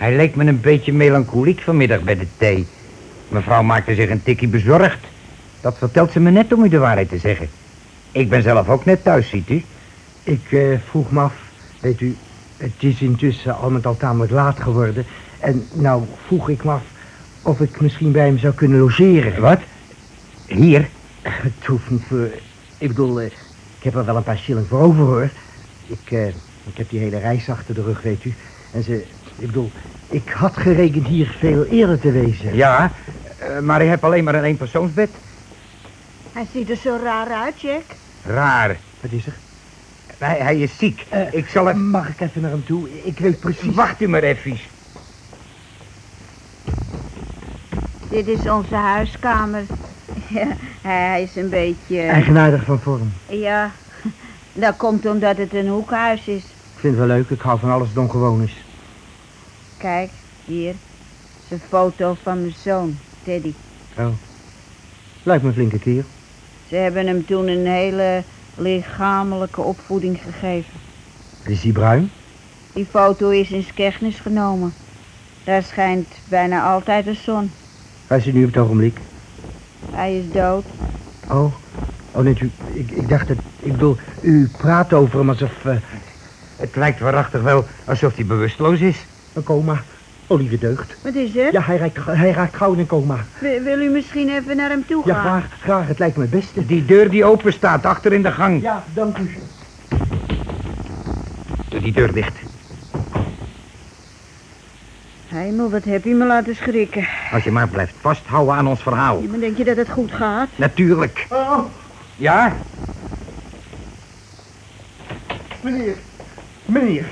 Hij leek me een beetje melancholiek vanmiddag bij de thee. Mevrouw maakte zich een tikkie bezorgd. Dat vertelt ze me net om u de waarheid te zeggen. Ik ben zelf ook net thuis, ziet u. Ik eh, vroeg me af, weet u, het is intussen al met al tamelijk laat geworden. En nou vroeg ik me af of ik misschien bij hem zou kunnen logeren. Wat? Hier? Het hoeft niet voor... Ik bedoel, eh, ik heb er wel een paar shilling voor over, hoor. Ik, eh, Ik heb die hele reis achter de rug, weet u. En ze, ik bedoel, ik had gerekend hier veel eerder te wezen. Ja, eh, maar je hebt alleen maar een eenpersoonsbed. Hij ziet er zo raar uit, Jack. Raar. Wat is er? Hij, hij is ziek. Eh, ik zal het... Mag ik even naar hem toe? Ik weet precies... Wacht u maar even. Dit is onze huiskamer. Ja, hij is een beetje... Eigenaardig van vorm. Ja, dat komt omdat het een hoekhuis is. Ik vind het wel leuk. Ik hou van alles dat ongewoon is. Kijk, hier. is een foto van mijn zoon, Teddy. Oh. Lijkt me een flinke keer. Ze hebben hem toen een hele lichamelijke opvoeding gegeven. Is hij bruin? Die foto is in Skegness genomen. Daar schijnt bijna altijd de zon. Waar is hij nu op het ogenblik? Hij is dood. Oh. Oh, nee, u, ik, ik dacht dat... Ik bedoel, u praat over hem alsof... eh, Het lijkt waarachtig wel alsof hij bewusteloos is. Een coma. Lieve deugd. Wat is er? Ja, hij raakt, hij raakt gauw in een coma. Wil, wil u misschien even naar hem toe gaan? Ja, graag, graag. Het lijkt me het beste. Die deur die open staat, achter in de gang. Ja, dank u. Doe die deur dicht. Hemel, wat heb je me laten schrikken. Als je maar blijft vasthouden aan ons verhaal. Ja, maar denk je dat het goed gaat? Natuurlijk. Oh, Ja? meneer. Meneer.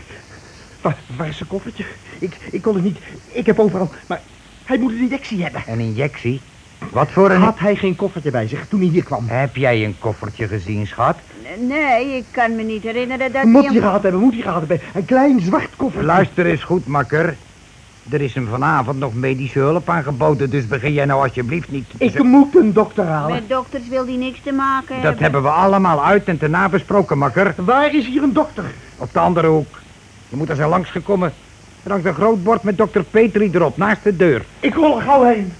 Waar, waar is zijn koffertje? Ik, ik kon het niet. Ik heb overal... Maar hij moet een injectie hebben. Een injectie? Wat voor een... Had hij geen koffertje bij zich toen hij hier kwam? Heb jij een koffertje gezien, schat? Nee, ik kan me niet herinneren dat Moet hij... gehad hebben, moet hij gehad hebben. Een klein zwart koffertje. Luister eens goed, makker. Er is hem vanavond nog medische hulp aangeboden, dus begin jij nou alsjeblieft niet... te- Ik moet een dokter halen. Met dokters wil hij niks te maken Dat hebben. hebben we allemaal uit en te nabesproken, makker. Waar is hier een dokter? Op de andere hoek. Je moet er zijn langsgekomen. Er hangt een groot bord met dokter Petri erop, naast de deur. Ik rol er gauw heen.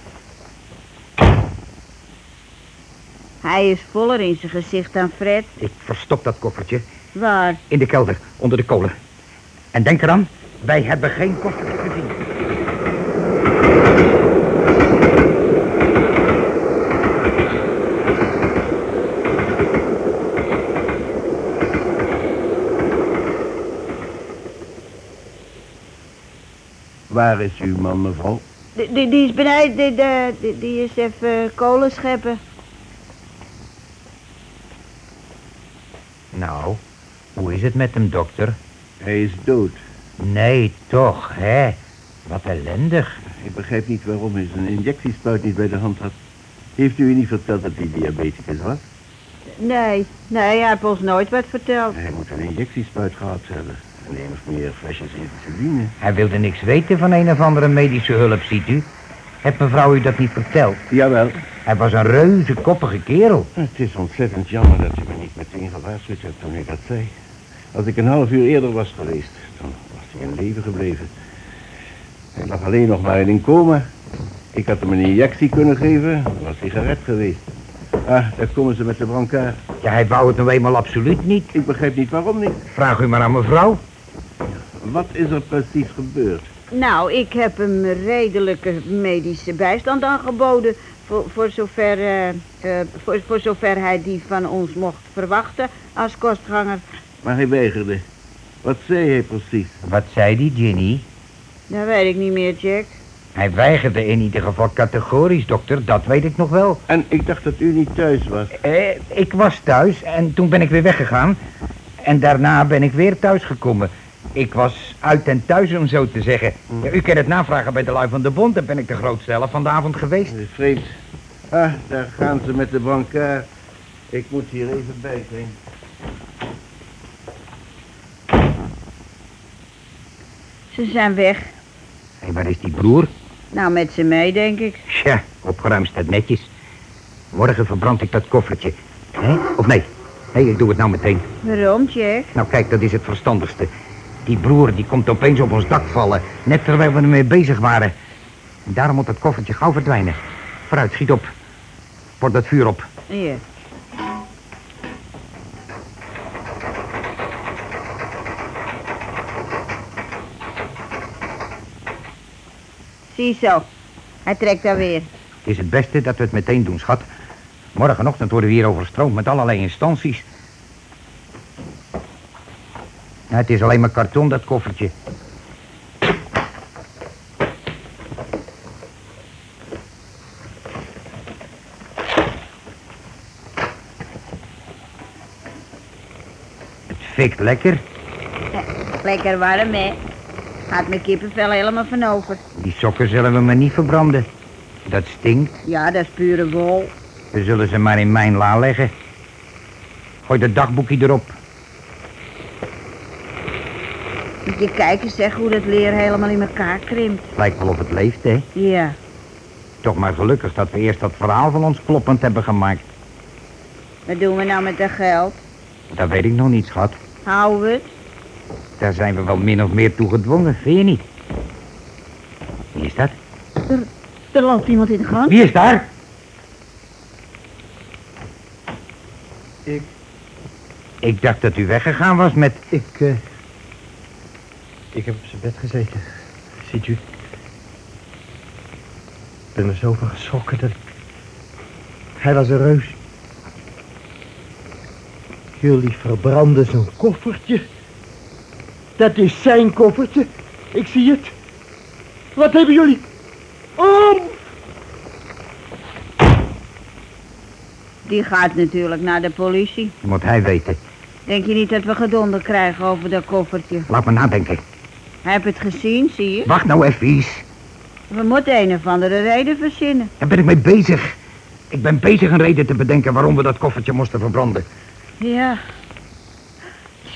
Hij is voller in zijn gezicht dan Fred. Ik verstop dat koffertje Waar? in de kelder, onder de kolen. En denk eraan, wij hebben geen koffertje gezien. Waar is uw man, mevrouw? Die, die, die is beneden, die, die, is even kolen scheppen. Nou, hoe is het met hem, dokter? Hij is dood. Nee, toch, hè? Wat ellendig. Ik begrijp niet waarom hij zijn injectiespuit niet bij de hand had. Heeft u u niet verteld dat hij diabeticus was? Nee, nee, hij heeft ons nooit wat verteld. Hij moet een injectiespuit gehad hebben. En een of meer flesjes insuline. Hij wilde niks weten van een of andere medische hulp, ziet u. Heeft mevrouw u dat niet verteld? Jawel. Hij was een reuze koppige kerel. Het is ontzettend jammer dat u me niet meteen gewaarschuwd hebt toen ik dat zei. Als ik een half uur eerder was geweest, dan was hij in leven gebleven. Hij lag alleen nog maar in een coma. Ik had hem een injectie kunnen geven, dan was hij gered geweest. Ah, daar komen ze met de brancard. Ja, hij wou het nou eenmaal absoluut niet. Ik begrijp niet waarom niet. Vraag u maar aan mevrouw. Wat is er precies gebeurd? Nou, ik heb hem redelijke medische bijstand aangeboden. Voor, voor, zover, eh, eh, voor, voor zover hij die van ons mocht verwachten als kostganger. Maar hij weigerde. Wat zei hij precies? Wat zei die, Ginny? Dat weet ik niet meer, Jack. Hij weigerde in ieder geval categorisch, dokter. Dat weet ik nog wel. En ik dacht dat u niet thuis was. Eh, ik was thuis en toen ben ik weer weggegaan. En daarna ben ik weer thuisgekomen. Ik was uit en thuis, om zo te zeggen. Ja, u kunt het navragen bij de lui van de bond. Daar ben ik de grootste helft van de avond geweest. Dat is vreemd. Ah, daar gaan ze met de brancard. Ik moet hier even bij zijn. Ze zijn weg. Hé, waar is die broer? Nou, met ze mee, denk ik. Tja, opgeruimd staat netjes. Morgen verbrand ik dat koffertje. Hé? Of nee? Nee, ik doe het nou meteen. Waarom, Jack? Nou kijk, dat is het verstandigste. Die broer die komt opeens op ons dak vallen. Net terwijl we ermee bezig waren. En daarom moet dat koffertje gauw verdwijnen. Vooruit, schiet op. Port dat vuur op. Ja. Ziezo. Hij trekt daar weer. Het is het beste dat we het meteen doen, schat. Morgenochtend worden we hier overstroomd met allerlei instanties. Nou, het is alleen maar karton, dat koffertje. Het fikt lekker. Lekker warm, hè? Gaat mijn kippenvel helemaal van over. Die sokken zullen we maar niet verbranden. Dat stinkt. Ja, dat is pure wol. We zullen ze maar in mijn la leggen. Gooi dat dagboekje erop. Moet je kijken, zeg, hoe dat leer helemaal in elkaar krimpt. Lijkt wel of het leeft, hè? Ja. Toch maar gelukkig dat we eerst dat verhaal van ons kloppend hebben gemaakt. Wat doen we nou met dat geld? Dat weet ik nog niet, schat. Houden we het? Daar zijn we wel min of meer toe gedwongen, vind je niet? Wie is dat? Er loopt iemand in de gang. Wie is daar? Ik- Ik dacht dat u weggegaan was met... Ik, eh... Ik heb op zijn bed gezeten. Ziet u? Ik ben er zo van geschrokken dat... Hij was een reus. Jullie verbranden zo'n koffertje. Dat is zijn koffertje. Ik zie het. Wat hebben jullie? Oh! Die gaat natuurlijk naar de politie. Moet hij weten. Denk je niet dat we gedonder krijgen over dat koffertje? Laat me nadenken. Hij heeft het gezien, zie je? Wacht nou even eens. We moeten een of andere reden verzinnen. Daar ben ik mee bezig. Ik ben bezig een reden te bedenken waarom we dat koffertje moesten verbranden. Ja.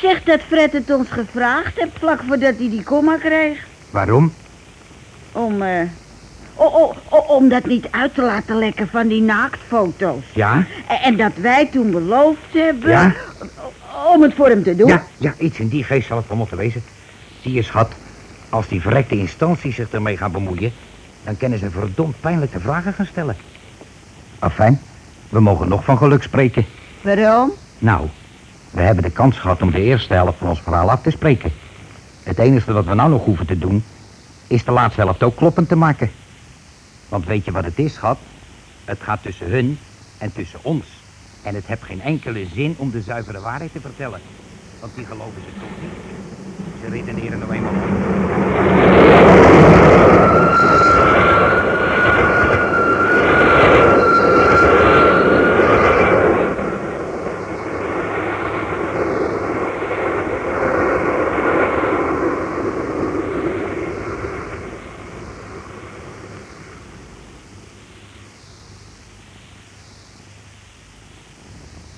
Zeg dat Fred het ons gevraagd heeft vlak voordat hij die komma kreeg. Waarom? Om, eh... om dat niet uit te laten lekken van die naaktfoto's. Ja? En, en dat wij toen beloofd hebben... Ja? Om het voor hem te doen. Ja, ja, iets in die geest zal het wel moeten wezen. Zie je, schat, als die verrekte instantie zich ermee gaan bemoeien... dan kunnen ze verdomd pijnlijke vragen gaan stellen. Afijn, we mogen nog van geluk spreken. Waarom? Nou, we hebben de kans gehad om de eerste helft van ons verhaal af te spreken. Het enige wat we nou nog hoeven te doen... is de laatste helft ook kloppend te maken. Want weet je wat het is, schat? Het gaat tussen hun en tussen ons. En het heeft geen enkele zin om de zuivere waarheid te vertellen. Want die geloven ze toch niet. Ze redeneren nou eenmaal.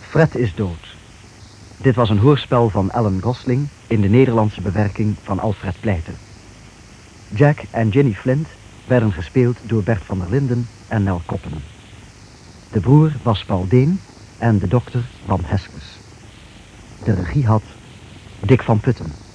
Fred is dood. Dit was een hoorspel van Ellen Gosling in de Nederlandse bewerking van Alfred Pleiter. Jack en Ginny Flint werden gespeeld door Bert van der Linden en Nel Koppen. De broer was Paul Deen en de dokter Wam Heskes. De regie had Dick van Putten.